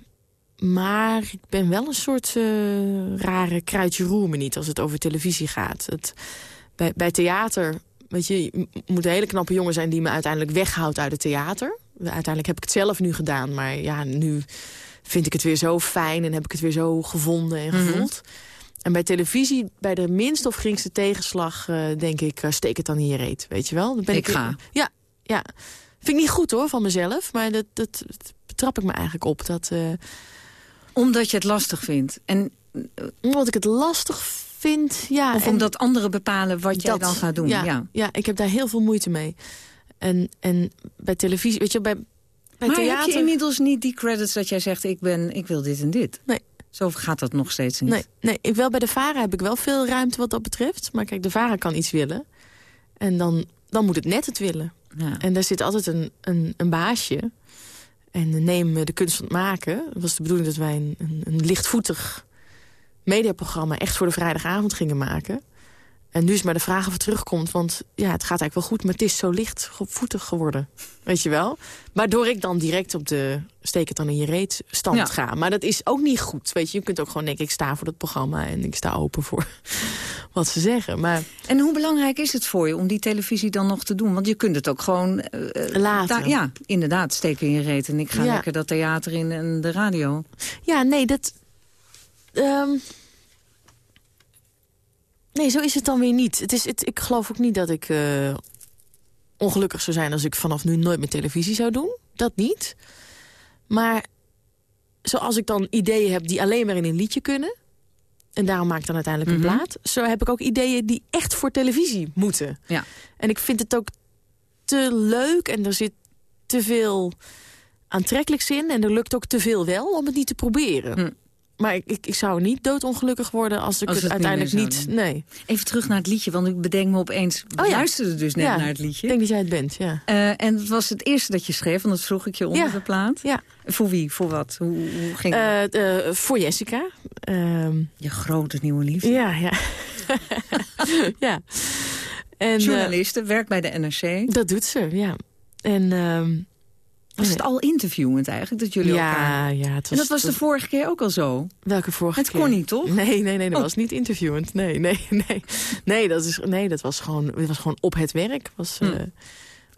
maar ik ben wel een soort eh, rare kruidje roer me niet als het over televisie gaat. Het, bij, bij theater, weet je, je moet een hele knappe jongen zijn die me uiteindelijk weghoudt uit het theater. Uiteindelijk heb ik het zelf nu gedaan, maar ja, nu vind ik het weer zo fijn en heb ik het weer zo gevonden en Mhm. gevoeld. En bij televisie, bij de minste of geringste tegenslag, eh, denk ik, eh, steek het dan in je reet, weet je wel? Dan ben Ik ga. Ja, ja. Vind ik niet goed hoor, van mezelf, maar dat, dat, dat betrap ik me eigenlijk op. Dat, eh, Omdat je het lastig vindt. En Omdat ik het lastig vind, ja. Of omdat anderen bepalen wat jij dat- dan gaat doen. Ja, Ja. ja. ik heb daar heel veel moeite mee. En, en bij televisie, weet je, bij, bij maar theater... heb je inmiddels niet die credits dat jij zegt... ik, ben, ik wil dit en dit? Nee. Zo gaat dat nog steeds niet. Nee, nee ik wel bij de VARA heb ik wel veel ruimte wat dat betreft. Maar kijk, de VARA kan iets willen. En dan, dan moet het net het willen. Ja. En daar zit altijd een, een, een baasje. En neem de kunst van het maken. Het was de bedoeling dat wij een, een, een lichtvoetig mediaprogramma... echt voor de vrijdagavond gingen maken. En nu is maar de vraag of het terugkomt. Want ja, het gaat eigenlijk wel goed, maar het is zo lichtvoetig geworden. Weet je wel? Waardoor ik dan direct op de steek het dan in je reet stand Ja. ga. Maar dat is ook niet goed. Weet je, je kunt ook gewoon denken, ik sta voor dat programma... en ik sta open voor wat ze zeggen. Maar En hoe belangrijk is het voor je om die televisie dan nog te doen? Want je kunt het ook gewoon... eh, eh, Later. ja, inderdaad, steken in je reet. En ik ga Ja. lekker dat theater in en de radio. Ja, nee, dat... ehm, nee, zo is het dan weer niet. Het is, het, ik geloof ook niet dat ik eh, ongelukkig zou zijn... als ik vanaf nu nooit meer televisie zou doen. Dat niet. Maar zoals ik dan ideeën heb die alleen maar in een liedje kunnen... en daarom maak ik dan uiteindelijk een Mhm. plaat... zo heb ik ook ideeën die echt voor televisie moeten. Ja. En ik vind het ook te leuk en er zit te veel aantrekkelijks in. En er lukt ook te veel wel om het niet te proberen. Maar ik, ik, ik zou niet doodongelukkig worden als ik. Als het uiteindelijk niet... nee. Even terug naar het liedje, want ik bedenk me opeens... Oh ja. luisterde dus net Ja, naar het liedje. Ik denk dat jij het bent, ja. Eh, en het was het eerste dat je schreef, want dat vroeg ik je onder Ja. de plaat. Ja. Voor wie? Voor wat? Hoe, hoe ging het? Eh, eh, voor Jessica. Ehm, je grote nieuwe liefde. Ja, ja. ja. En, Journaliste, werkt bij de NRC. dat doet ze, ja. En, ehm, Was het al interviewend eigenlijk, dat jullie ja, elkaar... ja, het was, en dat was de het- vorige keer ook al zo? Welke vorige Het keer? kon niet, toch? Nee, nee, nee, dat Oh. was niet interviewend. Nee, nee, nee. Nee, dat, is, nee, dat was, gewoon, het was gewoon op het werk. Was, Hm. eh, was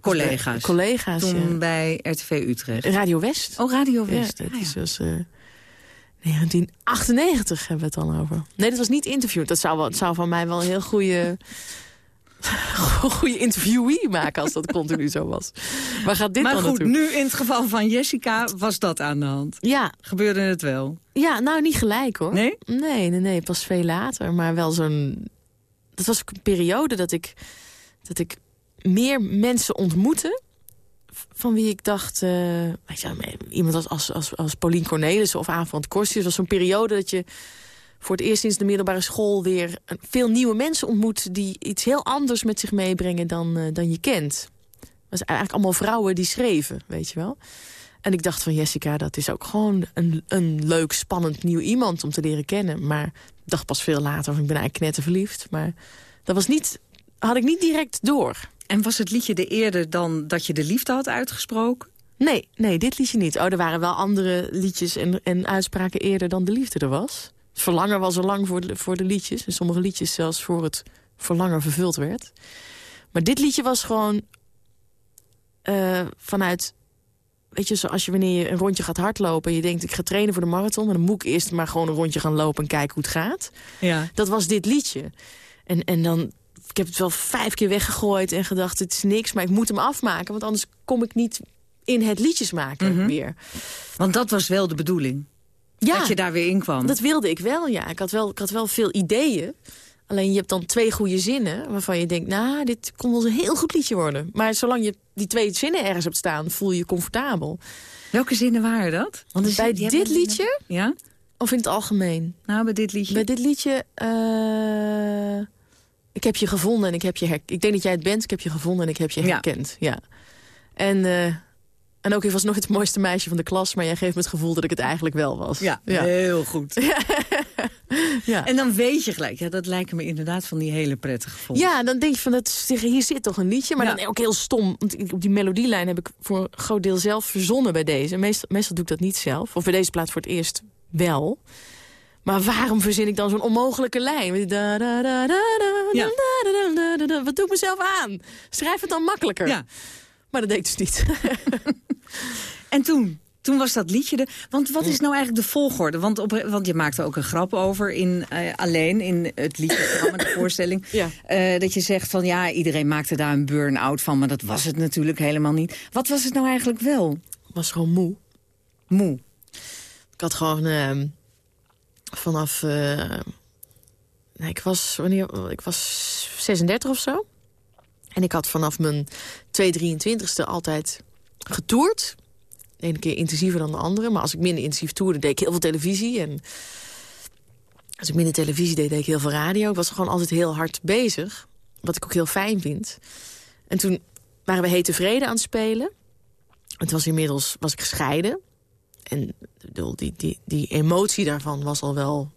Collega's. collega's, Toen ja. bij RTV Utrecht. Radio West. Oh, Radio West. Ja, dat Ah, is dus... eh, 1998 hebben we het dan over. Nee, dat was niet interview. Dat zou, wel, het zou van mij wel een heel goede... goede interviewee maken als dat continu zo was. Waar gaat dit maar dan goed, naartoe? nu in het geval van Jessica was dat aan de hand. Ja. Gebeurde het wel? Ja, nou niet gelijk hoor. Nee? Nee, nee, nee, pas veel later. Maar wel zo'n... Dat was ook een periode dat ik, dat ik meer mensen ontmoette... van wie ik dacht... eh, weet je, iemand als, als, als, als Paulien Cornelissen of Aafrand Korsius... Het was zo'n periode dat je voor het eerst sinds de middelbare school... weer veel nieuwe mensen ontmoet... die iets heel anders met zich meebrengen dan, eh, dan je kent. Het was eigenlijk allemaal vrouwen die schreven, weet je wel. En ik dacht van Jessica, dat is ook gewoon een, een leuk, spannend nieuw iemand om te leren kennen. Maar ik dacht pas veel later, van ik ben eigenlijk knetterverliefd. Maar dat was niet, had ik niet direct door. En was het liedje de eerder dan dat je de liefde had uitgesproken? Nee, nee, dit liedje niet. Oh, er waren wel andere liedjes en, en uitspraken eerder dan de liefde er was. Het verlangen was er lang voor de, voor de liedjes. En sommige liedjes zelfs voor het verlangen vervuld werd. Maar dit liedje was gewoon eh, vanuit... Weet je, zoals je wanneer je een rondje gaat hardlopen... en je denkt, ik ga trainen voor de marathon... maar dan moet ik eerst maar gewoon een rondje gaan lopen en kijken hoe het gaat. Ja. Dat was dit liedje. En, en dan, ik heb het wel vijf keer weggegooid en gedacht, het is niks... maar ik moet hem afmaken, want anders kom ik niet in het liedjes maken Mhm. weer. Want dat was wel de bedoeling. Ja. Dat je daar weer in kwam. Dat wilde ik wel, ja. Ik had wel, ik had wel veel ideeën. Alleen je hebt dan twee goede zinnen waarvan je denkt... nou, dit kon wel een heel goed liedje worden. Maar zolang je die twee zinnen ergens hebt staan, voel je je comfortabel. Welke zinnen waren dat? Want Bij dit liedje? Ja? Of in het algemeen? Nou, bij dit liedje. Bij dit liedje... eh, ik heb je gevonden en ik heb je herkend. Ik denk dat jij het bent, ik heb je gevonden en ik heb je herkend. Ja. En, eh, en ook, ik was nog het mooiste meisje van de klas... maar jij geeft me het gevoel dat ik het eigenlijk wel was. Ja, heel goed. Ja. En dan weet je gelijk, ja, dat lijken me inderdaad van die hele prettige vondst. Ja, dan denk je van, dat, hier zit toch een liedje. Maar dan ook heel stom. Want op die melodielijn heb ik voor een groot deel zelf verzonnen bij deze. Meestal, meestal doe ik dat niet zelf. Of bij deze plaat voor het eerst wel. Maar waarom verzin ik dan zo'n onmogelijke lijn? Da, da, da. Wat doe ik mezelf aan? Schrijf het dan makkelijker. Ja. Maar dat deed dus niet. En toen? Toen was dat liedje er. Want wat is nou eigenlijk de volgorde? Want, op, want je maakte ook een grap over in, eh, alleen in het liedje, de voorstelling. Ja. eh, dat je zegt van ja, iedereen maakte daar een burn-out van. Maar dat was het natuurlijk helemaal niet. Wat was het nou eigenlijk wel? was gewoon moe. Moe. Ik had gewoon... ehm, vanaf... eh, nou, ik, was, wanneer, ik was 36 of zo. En ik had vanaf mijn 223ste altijd getoerd. De ene keer intensiever dan de andere. Maar als ik minder intensief toerde, deed ik heel veel televisie. En als ik minder televisie deed, deed ik heel veel radio. Ik was gewoon altijd heel hard bezig. Wat ik ook heel fijn vind. En toen waren we Heet Tevreden aan het spelen. Het was inmiddels was ik gescheiden. En bedoel, die, die, die emotie daarvan was al wel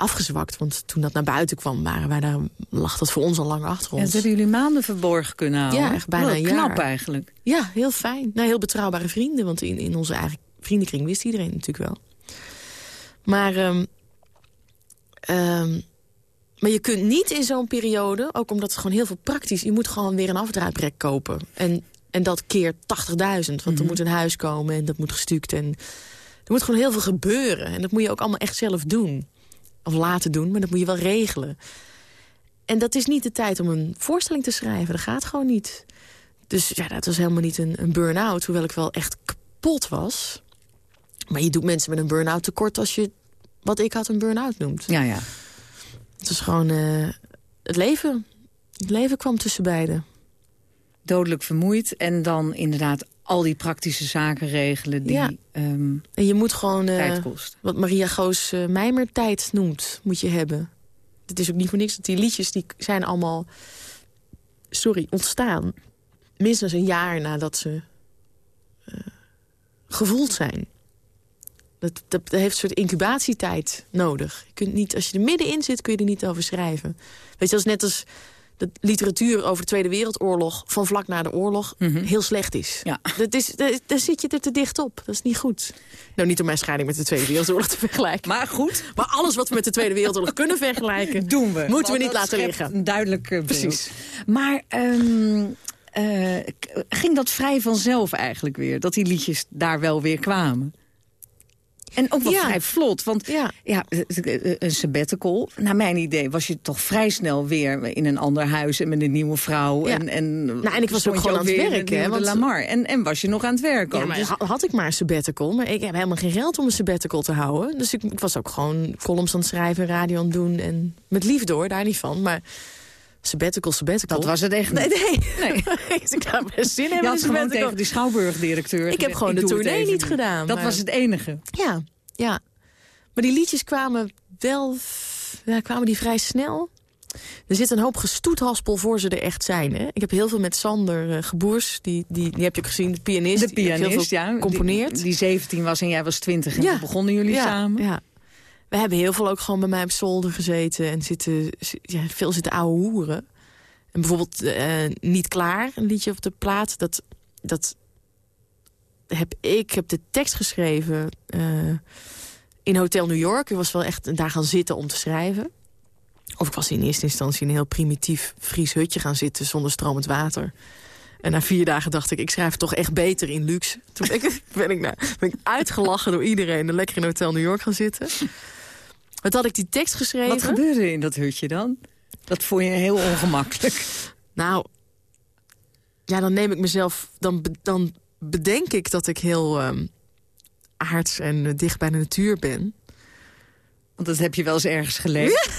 afgezwakt. Want toen dat naar buiten kwam, waren wij daar, lag dat voor ons al lang achter Ja, ons. dat hebben jullie maanden verborgen kunnen houden. Ja, echt bijna Wel een knap jaar. eigenlijk. Ja, heel fijn. Nou, heel betrouwbare vrienden. Want in, in onze eigen vriendenkring wist iedereen natuurlijk wel. Maar, ehm, ehm, maar je kunt niet in zo'n periode, ook omdat het gewoon heel veel praktisch... je moet gewoon weer een afdraaibrek kopen. En, en dat keer 80.000, want er moet een huis komen en dat moet gestuukt. En er moet gewoon heel veel gebeuren. En dat moet je ook allemaal echt zelf doen. Of laten doen, maar dat moet je wel regelen. En dat is niet de tijd om een voorstelling te schrijven. Dat gaat gewoon niet. Dus ja, dat was helemaal niet een, een burn-out. Hoewel ik wel echt kapot was. Maar je doet mensen met een burn-out tekort als je wat ik had een burn-out noemt. Ja, ja. Het is gewoon eh, het leven. Het leven kwam tussen beiden. Dodelijk vermoeid en dan inderdaad al die praktische zaken regelen die Ja. ehm, En je moet gewoon, eh, tijd kosten. wat Maria Goos eh mijmertijd noemt, moet je hebben. Het is ook niet voor niks dat die liedjes, die zijn allemaal, sorry, ontstaan. Minstens een jaar nadat ze eh, gevoeld zijn. Dat, dat, dat heeft een soort incubatietijd nodig. Je kunt niet, als je er middenin zit, kun je er niet over schrijven. Weet je, dat is net als de literatuur over de Tweede Wereldoorlog... van vlak na de oorlog heel slecht is. Ja. Dat is daar, daar zit je er te dicht op. Dat is niet goed. Nou, niet om mijn scheiding met de Tweede Wereldoorlog te vergelijken. Maar goed. Maar alles wat we met de Tweede Wereldoorlog kunnen vergelijken... Doen we. Moeten we niet laten liggen. Een duidelijk beeld. Precies. Maar ehm, eh, ging dat vrij vanzelf eigenlijk weer? Dat die liedjes daar wel weer kwamen? En ook wel Ja. vrij vlot, want ja. eh, een sabbatical, naar mijn idee was je toch vrij snel weer in een ander huis en met een nieuwe vrouw. Ja. En, en, Nou, en ik was ook gewoon aan het werken, hè, want- Lamar. En, en was je nog aan het werken. Ja, maar Dus- ha- had ik maar een sabbatical. Maar ik heb helemaal geen geld om een sabbatical te houden. Dus ik, ik was ook gewoon columns aan het schrijven, radio aan het doen. En met liefde hoor, daar niet van. Maar sabbatical, sabbatical. Dat was het echt Nee, niet. nee. nee. ik ga best zin je in had een gewoon sabbatical. tegen die schouwburgdirecteur Ik heb gewoon de tournee niet gedaan, Dat maar- was het enige. Ja, ja. Maar die liedjes kwamen wel... Ja, kwamen die vrij snel. Er zit een hoop gestoethaspel voor ze er echt zijn. Hè? Ik heb heel veel met Sander eh, Geboers. Die, die, die heb je ook gezien, de pianist. De die heel pianist, veel ja. Componeerd. Die, die 17 was en jij was 20 en Ja. toen begonnen jullie Ja, samen. Ja. We hebben heel veel ook gewoon bij mij op zolder gezeten. En zitten, zi- ja, veel zitten ouwe hoeren. En bijvoorbeeld eh, Niet Klaar, een liedje op de plaat. Dat, dat heb ik, heb de tekst geschreven eh, in Hotel New York. Ik was wel echt daar gaan zitten om te schrijven. Of ik was in eerste instantie in een heel primitief Fries hutje gaan zitten zonder stromend water. En na vier dagen dacht ik, ik schrijf toch echt beter in luxe. Toen ben ik, ben ik, nou, ben ik uitgelachen door iedereen en lekker in Hotel New York gaan zitten. Wat had ik die tekst geschreven? Wat gebeurde er in dat hutje dan? Dat vond je heel ongemakkelijk. Nou, ja, dan neem ik mezelf... Dan, dan bedenk ik dat ik heel ehm, aards en eh, dicht bij de natuur ben. Want dat heb je wel eens ergens gelezen.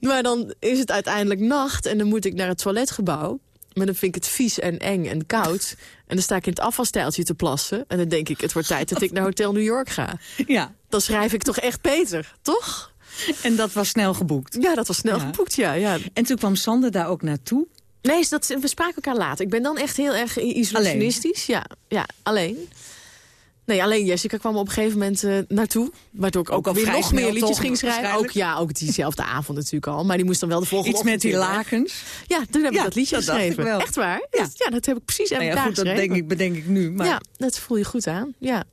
Maar dan is het uiteindelijk nacht en dan moet ik naar het toiletgebouw. Maar dan vind ik het vies en eng en koud. En dan sta ik in het afvalstijltje te plassen. En dan denk ik, het wordt tijd dat ik naar Hotel New York ga. Ja. Dan schrijf ik toch echt beter, toch? En dat was snel geboekt. Ja, dat was snel Ja. geboekt, ja, ja. En toen kwam Sander daar ook naartoe. Nee, dat, we spraken elkaar later. Ik ben dan echt heel erg isolationistisch. Ja, ja, alleen. Nee, alleen Jessica kwam op een gegeven moment eh, naartoe. Waardoor ik ook, Ook al weer nog meer liedjes ging schrijven. Ook, ja, ook diezelfde avond natuurlijk al. Maar die moest dan wel de volgende Iets met die lakens. Ja, toen heb ik Ja, dat liedje dat dacht ik geschreven. Echt waar? Ja. Dat heb ik precies even Nou ja, goed, dat denk ik, bedenk ik nu. Maar Ja, dat voel je goed aan. Ja.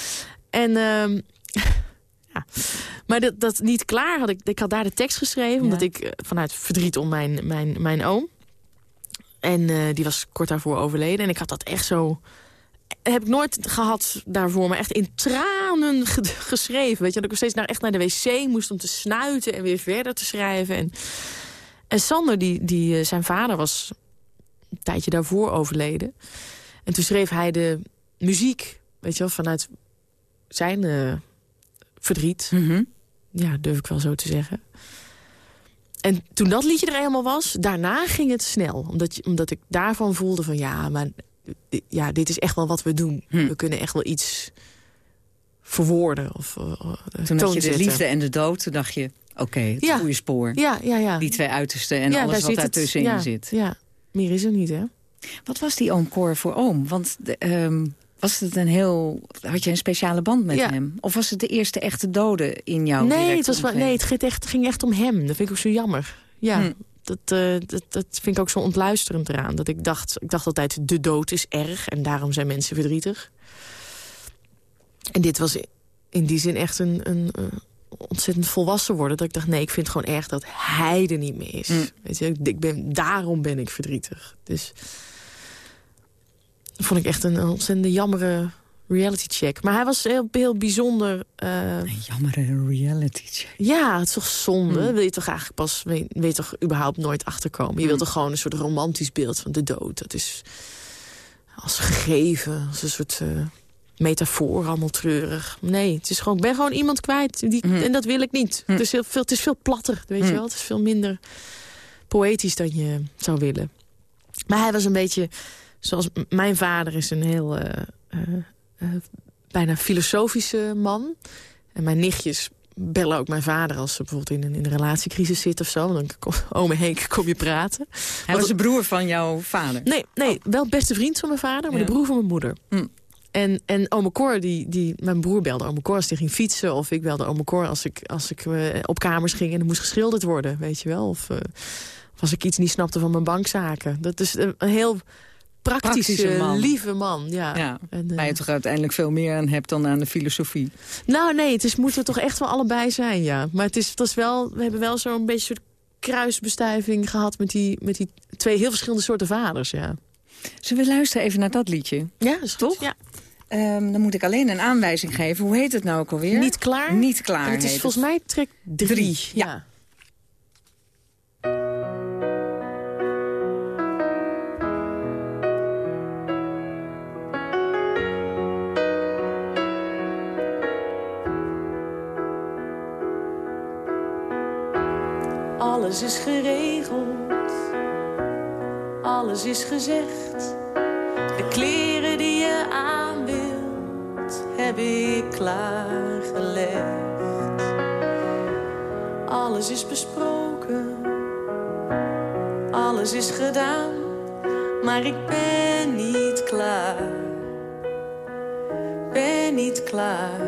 en, ehm, ja. Maar dat, dat niet klaar had ik. Ik had daar de tekst geschreven, omdat ik eh, vanuit verdriet om mijn, mijn, mijn oom. En eh, die was kort daarvoor overleden. En ik had dat echt zo. Heb ik nooit gehad daarvoor, maar echt in tranen ge- geschreven. Weet je, dat ik steeds naar, echt naar de wc moest om te snuiten en weer verder te schrijven. En, en Sander, die, die, eh, zijn vader was een tijdje daarvoor overleden. En toen schreef hij de muziek, weet je wel, vanuit zijn eh, verdriet. Mhm. Ja, durf ik wel zo te zeggen. En toen dat liedje er helemaal was, daarna ging het snel. Omdat, omdat ik daarvan voelde van ja, maar ja, dit is echt wel wat we doen. Hm. We kunnen echt wel iets verwoorden of uh, Toen had je de liefde en de dood, toen dacht je... Oké, het Ja. goede spoor. Ja, ja, ja. Die twee uitersten en Ja, alles daar wat daartussenin Ja, zit. Ja, meer is er niet, hè? Wat was die oom Cor voor oom? Want de, ehm, was het een heel... Had je een speciale band met Ja. hem? Of was het de eerste echte dode in jouw nee, het was wel, nee, het ging echt, ging echt om hem. Dat vind ik ook zo jammer. Ja, Hm. Dat, eh, dat, dat vind ik ook zo ontluisterend eraan. Dat ik dacht, ik dacht altijd, de dood is erg en daarom zijn mensen verdrietig. En dit was in die zin echt een, een, ontzettend volwassen worden. Dat ik dacht, nee, ik vind het gewoon erg dat hij er niet meer is. Hm. Weet je, ik ben, daarom ben ik verdrietig. Dus dat vond ik echt een, een ontzettend jammere reality check. Maar hij was heel, heel bijzonder. eh, Jammer, een reality check. ja, het is toch zonde? Hmm. Wil je toch eigenlijk pas, wil je, wil je toch überhaupt nooit achterkomen? Je Hmm. wilt toch gewoon een soort romantisch beeld van de dood. Dat is als gegeven, als een soort eh, metafoor, allemaal treurig. Nee, het is gewoon, ik ben gewoon iemand kwijt. Die, En dat wil ik niet. Het, is heel veel, het is veel platter, weet je Hmm. wel. Het is veel minder poëtisch dan je zou willen. Maar hij was een beetje, zoals mijn vader is een heel... eh, bijna filosofische man. En mijn nichtjes bellen ook mijn vader als ze bijvoorbeeld in een, in een relatiecrisis zit of zo. Dan kom, ome Henk, kom je praten. Hij was de broer van jouw vader? Nee, nee wel beste vriend van mijn vader, maar Ja. de broer van mijn moeder. Hm. En, en ome Cor, die, die, mijn broer belde ome Cor als hij ging fietsen. Of ik belde ome Cor als ik, als ik eh, op kamers ging en er moest geschilderd worden, weet je wel. Of, eh, of als ik iets niet snapte van mijn bankzaken. Dat is een heel praktische, Praktische man. lieve man. Ja. Ja, En, eh, waar je toch uiteindelijk veel meer aan hebt dan aan de filosofie. Nou nee, het is, moet er toch echt wel allebei zijn, ja. Maar het is, het is wel, we hebben wel zo'n beetje soort kruisbestuiving gehad... met die, met die twee heel verschillende soorten vaders, ja. Zullen we luisteren even naar dat liedje? Ja, is Toch? Ja. Ehm, dan moet ik alleen een aanwijzing geven. Hoe heet het nou ook alweer? Niet klaar? Niet klaar En het is volgens mij drie. Drie, ja. Alles is geregeld, alles is gezegd. De kleren die je aan wilt, heb ik klaargelegd. Alles is besproken, alles is gedaan, maar ik ben niet klaar. Ben niet klaar,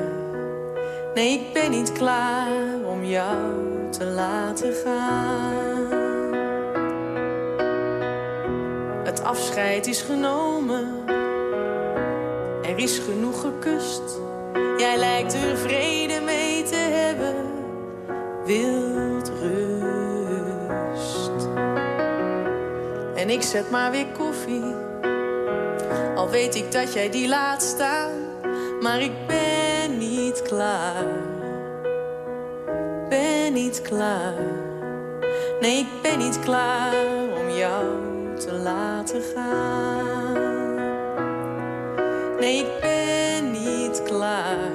nee, ik ben niet klaar om jou te laten gaan. Het afscheid is genomen, er is genoeg gekust. Jij lijkt er vrede mee te hebben, wild rust. En ik zet maar weer koffie, al weet ik dat jij die laat staan, maar ik ben niet klaar ben niet klaar. Nee, ik ben niet klaar om jou te laten gaan. Nee, ik ben niet klaar.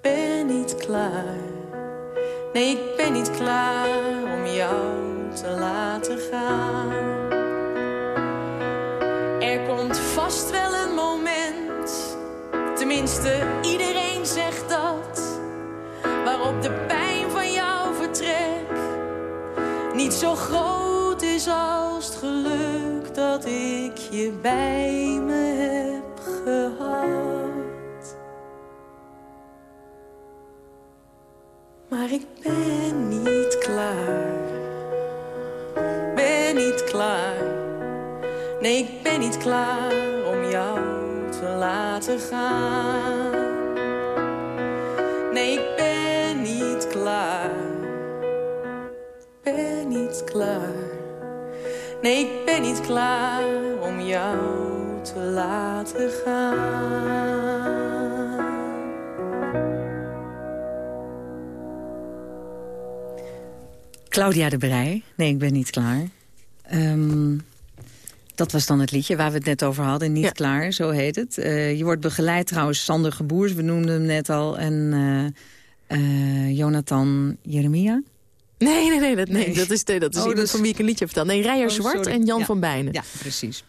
Ben niet klaar. Nee, ik ben niet klaar om jou te laten gaan. Er komt vast wel een moment, tenminste iedereen waarop de pijn van jouw vertrek niet zo groot is als het geluk dat ik je bij me heb gehad. Maar ik ben niet klaar, ben niet klaar. Nee, ik ben niet klaar om jou te laten gaan. Nee, niet klaar. Nee, ik ben niet klaar om jou te laten gaan. Claudia de Brij. Nee, ik ben niet klaar. Ehm, Dat was dan het liedje waar we het net over hadden. Niet klaar, zo heet het. Uh, je wordt begeleid trouwens, Sander Geboers, we noemden hem net al. En uh, uh, Jonathan Jeremia. Nee, nee, nee, dat, nee, dat is, dat is oh, iemand van wie ik een liedje vertel. Nee, Rijer oh, Zwart en Jan ja. van Bijnen. Ja, precies.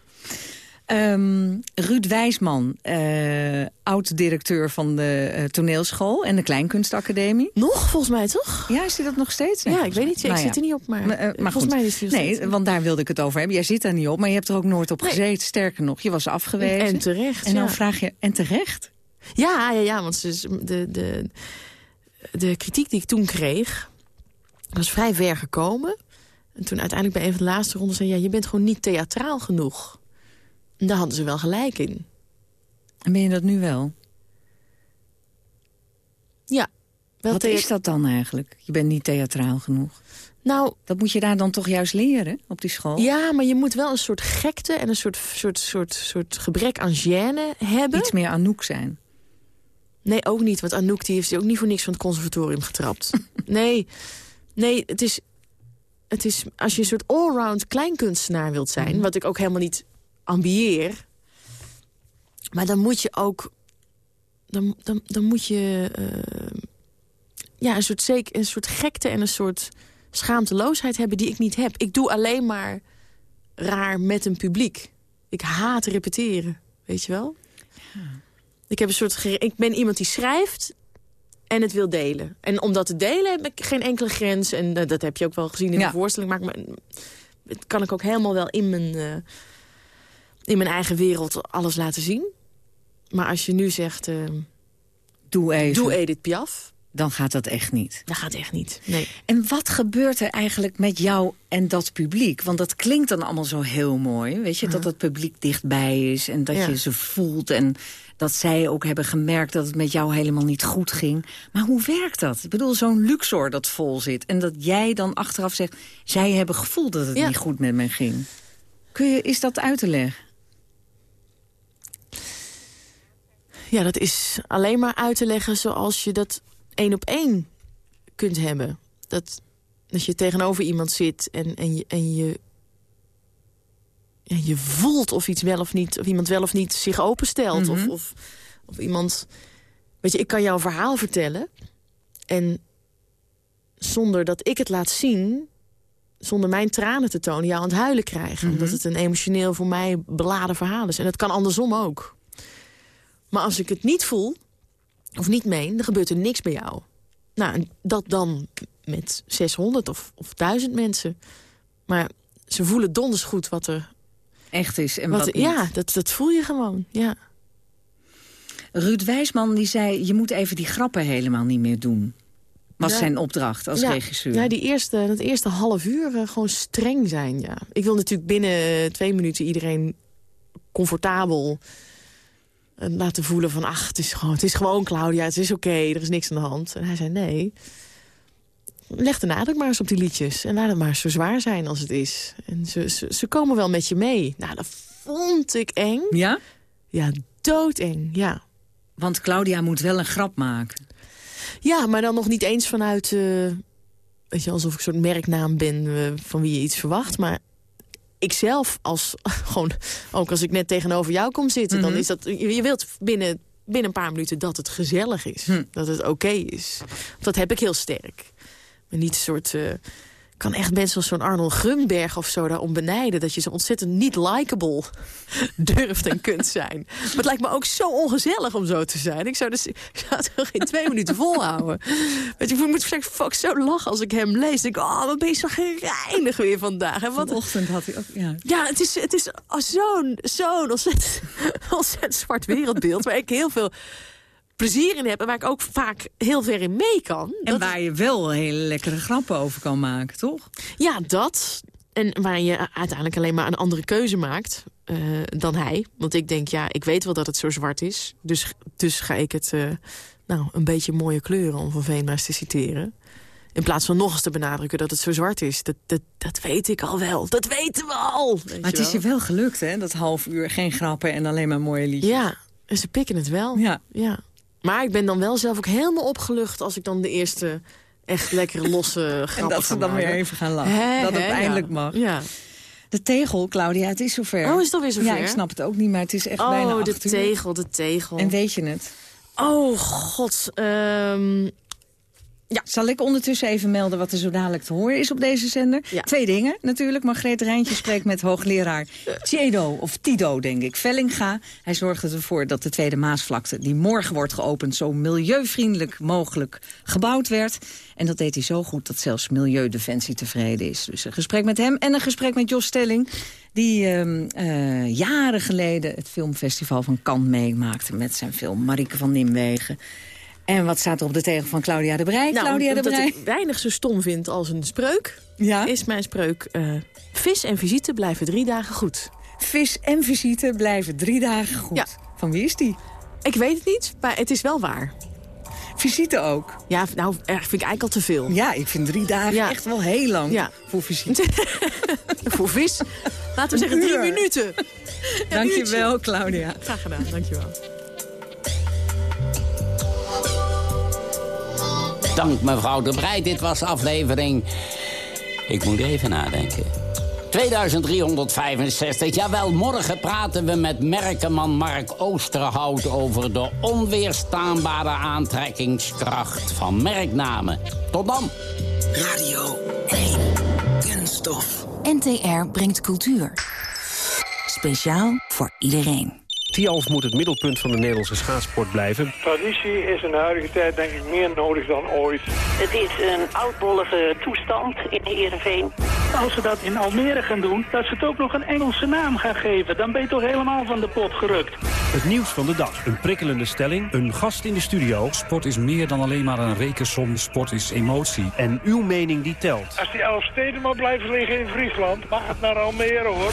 Um, Ruud Wijsman, uh, oud-directeur van de uh, toneelschool en de Kleinkunstacademie. Nog, volgens mij, toch? Ja, is hij dat nog steeds? Nee, ja, ik weet niet. Ik nou, zit er niet op, maar, maar, uh, maar volgens mij is hij Nee, steeds. want daar wilde ik het over hebben. Jij zit daar niet op, maar je hebt er ook nooit op nee. gezeten. Sterker nog, je was afgewezen. En terecht, En dan ja. vraag je, en terecht? Ja, ja, ja, want de, de, de kritiek die ik toen kreeg... was vrij ver gekomen. En toen uiteindelijk bij een van de laatste ronden zei... ja, je bent gewoon niet theatraal genoeg. En daar hadden ze wel gelijk in. En ben je dat nu wel? Ja. Wel Wat is dat dan eigenlijk? Je bent niet theatraal genoeg. Nou, dat moet je daar dan toch juist leren op die school? Ja, maar je moet wel een soort gekte en een soort, soort, soort, soort gebrek aan gêne hebben. Iets meer Anouk zijn. Nee, ook niet. Want Anouk die heeft ook niet voor niks van het conservatorium getrapt. nee, nee, het is, het is als je een soort allround kleinkunstenaar wilt zijn... Mhm. wat ik ook helemaal niet ambieer. Maar dan moet je ook... Dan, dan, dan moet je... Uh, ja, een soort, zeker, een soort gekte en een soort schaamteloosheid hebben die ik niet heb. Ik doe alleen maar raar met een publiek. Ik haat repeteren, weet je wel? Ja. Ik, heb een soort, ik ben iemand die schrijft en het wil delen. En om dat te delen heb ik geen enkele grens. En uh, dat heb je ook wel gezien in ja. de voorstelling. Maar het kan ik ook helemaal wel in mijn... Uh, in mijn eigen wereld alles laten zien. Maar als je nu zegt... Uh, doe, even. doe Edith Piaf... Dan gaat dat echt niet. Dat gaat echt niet, nee. En wat gebeurt er eigenlijk met jou en dat publiek? Want dat klinkt dan allemaal zo heel mooi. Weet je, dat het publiek dichtbij is en dat ja. je ze voelt... en dat zij ook hebben gemerkt dat het met jou helemaal niet goed ging. Maar hoe werkt dat? Ik bedoel, zo'n Luxor dat vol zit... en dat jij dan achteraf zegt... zij hebben gevoeld dat het ja. niet goed met me ging. Kun je, is dat uit te leggen? Ja, dat is alleen maar uit te leggen zoals je dat één op één kunt hebben. Dat, dat je tegenover iemand zit en, en, je, en je, ja, je voelt of iets wel of niet, of iemand wel of niet zich openstelt. Mm -hmm. of, of, of iemand. Weet je, ik kan jou een verhaal vertellen. En zonder dat ik het laat zien, zonder mijn tranen te tonen, jou aan het huilen krijgen. Mm -hmm. Omdat het een emotioneel voor mij beladen verhaal is. En dat kan andersom ook. Maar als ik het niet voel, of niet meen, dan gebeurt er niks bij jou. Nou, dat dan met 600 of, of 1000 mensen. Maar ze voelen donders goed wat er... Echt is en wat, wat niet. Ja, dat, dat voel je gewoon, ja. Ruud Wijsman die zei, je moet even die grappen helemaal niet meer doen. Was ja. zijn opdracht als ja. regisseur. Ja, die eerste, dat eerste half uur uh, gewoon streng zijn, ja. Ik wil natuurlijk binnen twee minuten iedereen comfortabel laten voelen van... ach, het is gewoon, het is gewoon Claudia, het is oké, okay, er is niks aan de hand. En hij zei, nee, leg de nadruk maar eens op die liedjes. En laat het maar zo zwaar zijn als het is. En ze, ze, ze komen wel met je mee. Nou, dat vond ik eng. Ja? Ja, doodeng, ja. Want Claudia moet wel een grap maken. Ja, maar dan nog niet eens vanuit... Uh, weet je, alsof ik een soort merknaam ben uh, van wie je iets verwacht. Maar ik zelf, als, gewoon, ook als ik net tegenover jou kom zitten... Mm -hmm. dan is dat, je, wilt binnen, binnen een paar minuten dat het gezellig is. Hm. Dat het oké okay is. Dat heb ik heel sterk. Maar niet een soort... Uh, kan echt mensen als zo'n Arnold Grunberg of zo daarom benijden... dat je zo ontzettend niet likable durft en kunt zijn. Maar het lijkt me ook zo ongezellig om zo te zijn. Ik zou, dus, ik zou het er geen twee minuten volhouden. Weet je, ik moet fuck zo lachen als ik hem lees. Ik denk, oh, wat ben je zo gereinig weer vandaag. En wat, Vanochtend had hij ook, ja. Ja, het is, het is zo'n zo ontzettend, ontzettend zwart wereldbeeld... waar ik heel veel plezier in heb en waar ik ook vaak heel ver in mee kan. En waar je wel hele lekkere grappen over kan maken, toch? Ja, dat. En waar je uiteindelijk alleen maar een andere keuze maakt uh, dan hij. Want ik denk, ja, ik weet wel dat het zo zwart is. Dus, dus ga ik het uh, nou, een beetje mooie kleuren, om Van Veen maar eens te citeren. In plaats van nog eens te benadrukken dat het zo zwart is. Dat, dat, dat weet ik al wel. Dat weten we al. Maar het is je wel gelukt, hè? Dat half uur, geen grappen en alleen maar mooie liedjes. Ja, en ze pikken het wel. Ja. ja. Maar ik ben dan wel zelf ook helemaal opgelucht... als ik dan de eerste echt lekkere losse grappen En dat ze dan maken. weer even gaan lachen. He, dat het he, eindelijk ja. mag. Ja. De tegel, Claudia, het is zover. Oh, is het alweer zover? Ja, ik snap het ook niet, maar het is echt oh, bijna de acht uur. tegel, de tegel. En weet je het? Oh, god. ehm, Ja. Zal ik ondertussen even melden wat er zo dadelijk te horen is op deze zender? Twee dingen natuurlijk. Margreet Rijntje spreekt met hoogleraar Tiedo, of Tido denk ik, Vellinga. Hij zorgde ervoor dat de Tweede Maasvlakte, die morgen wordt geopend... zo milieuvriendelijk mogelijk gebouwd werd. En dat deed hij zo goed dat zelfs Milieudefensie tevreden is. Dus een gesprek met hem en een gesprek met Jos Stelling... die ehm, eh, jaren geleden het filmfestival van Cannes meemaakte... met zijn film Marieke van Nimwegen... En wat staat er op de tegel van Claudia de Brij? Nou, Claudia de Brij? ik weinig zo stom vind als een spreuk... Ja? is mijn spreuk... eh, vis en visite blijven drie dagen goed. Vis en visite blijven drie dagen goed. Ja. Van wie is die? Ik weet het niet, maar het is wel waar. Visite ook? Ja, nou, eh, vind ik eigenlijk al te veel. Ja, ik vind drie dagen Ja. echt wel heel lang Ja. voor visite. Voor vis, laten we zeggen drie minuten. Dankjewel, Claudia. Graag gedaan, dankjewel. Dank mevrouw De Breij, dit was aflevering... Ik moet even nadenken. 2365. Jawel, morgen praten we met merkenman Mark Oosterhout... over de onweerstaanbare aantrekkingskracht van merknamen. Tot dan. Radio 1. Kunststof. NTR brengt cultuur. Speciaal voor iedereen. Tialf moet het middelpunt van de Nederlandse schaatsport blijven. Traditie is in de huidige tijd denk ik meer nodig dan ooit. Het is een oudbollige toestand in Heerenveen. Als ze dat in Almere gaan doen, dat ze het ook nog een Engelse naam gaan geven... dan ben je toch helemaal van de pot gerukt. Het nieuws van de dag. Een prikkelende stelling. Een gast in de studio. Sport is meer dan alleen maar een rekensom. Sport is emotie. En uw mening die telt. Als die elf steden maar blijven liggen in Friesland, mag het naar Almere hoor.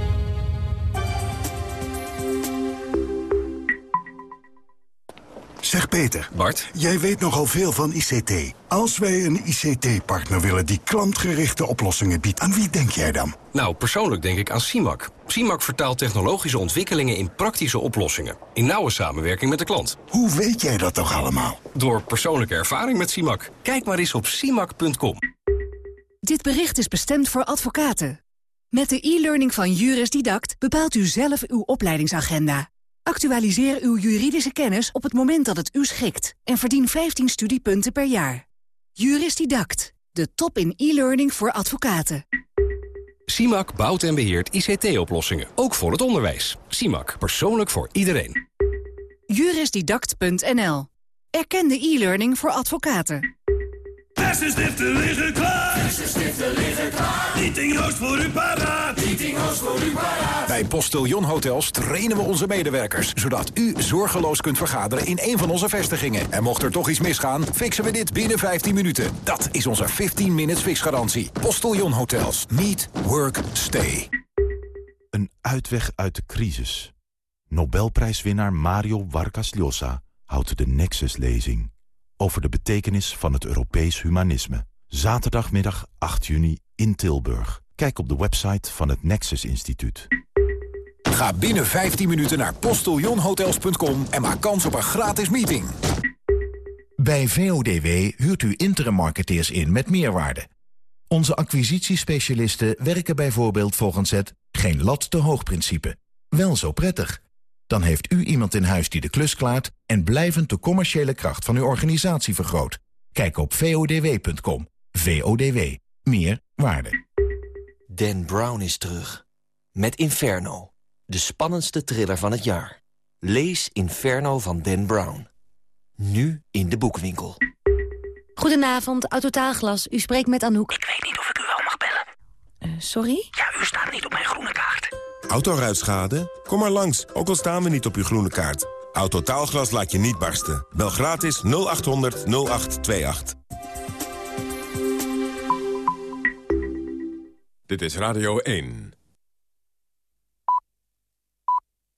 Zeg Peter. Bart. Jij weet nogal veel van ICT. Als wij een ICT-partner willen die klantgerichte oplossingen biedt, aan wie denk jij dan? Nou, persoonlijk denk ik aan CIMAC. CIMAC vertaalt technologische ontwikkelingen in praktische oplossingen. In nauwe samenwerking met de klant. Hoe weet jij dat toch allemaal? Door persoonlijke ervaring met CIMAC. Kijk maar eens op CIMAC.com. Dit bericht is bestemd voor advocaten. Met de e-learning van Juris Didact bepaalt u zelf uw opleidingsagenda. Actualiseer uw juridische kennis op het moment dat het u schikt... en verdien 15 studiepunten per jaar. Juris Didact, de top in e-learning voor advocaten. CIMAC bouwt en beheert ICT-oplossingen. Ook voor het onderwijs. CIMAC. Persoonlijk voor iedereen. Jurisdidact.nl. Erkende e-learning voor advocaten. Hersenstiften liggen klaar. Hersenstiften liggen klaar. Meeting Joost voor u paraat. Meeting Joost voor u paraat. Bij Postillon Hotels trainen we onze medewerkers... zodat u zorgeloos kunt vergaderen in een van onze vestigingen. En mocht er toch iets misgaan, fixen we dit binnen 15 minuten. Dat is onze 15 minutes fixgarantie. Postillon Hotels. Meet, work, stay. Een uitweg uit de crisis. Nobelprijswinnaar Mario Vargas Llosa houdt de Nexus-lezing... over de betekenis van het Europees humanisme. Zaterdagmiddag 8 juni in Tilburg. Kijk op de website van het Nexus Instituut. Ga binnen 15 minuten naar postillonhotels.com en maak kans op een gratis meeting. Bij VODW huurt u interim marketeers in met meerwaarde. Onze acquisitiespecialisten werken bijvoorbeeld volgens het geen lat te hoog principe. Wel zo prettig. Dan heeft u iemand in huis die de klus klaart en blijvend de commerciële kracht van uw organisatie vergroot. Kijk op vodw.com. VODW. Meer waarde. Dan Brown is terug. Met Inferno. De spannendste thriller van het jaar. Lees Inferno van Dan Brown. Nu in de boekwinkel. Goedenavond, Autotaalglas. U spreekt met Anouk. Ik weet niet of ik u wel mag bellen. Eh, sorry? Ja, u staat niet op mijn groene kaart. Autoruitschade? Kom maar langs, ook al staan we niet op uw groene kaart. Autotaalglas laat je niet barsten. Bel gratis 0800 0828. Dit is Radio 1.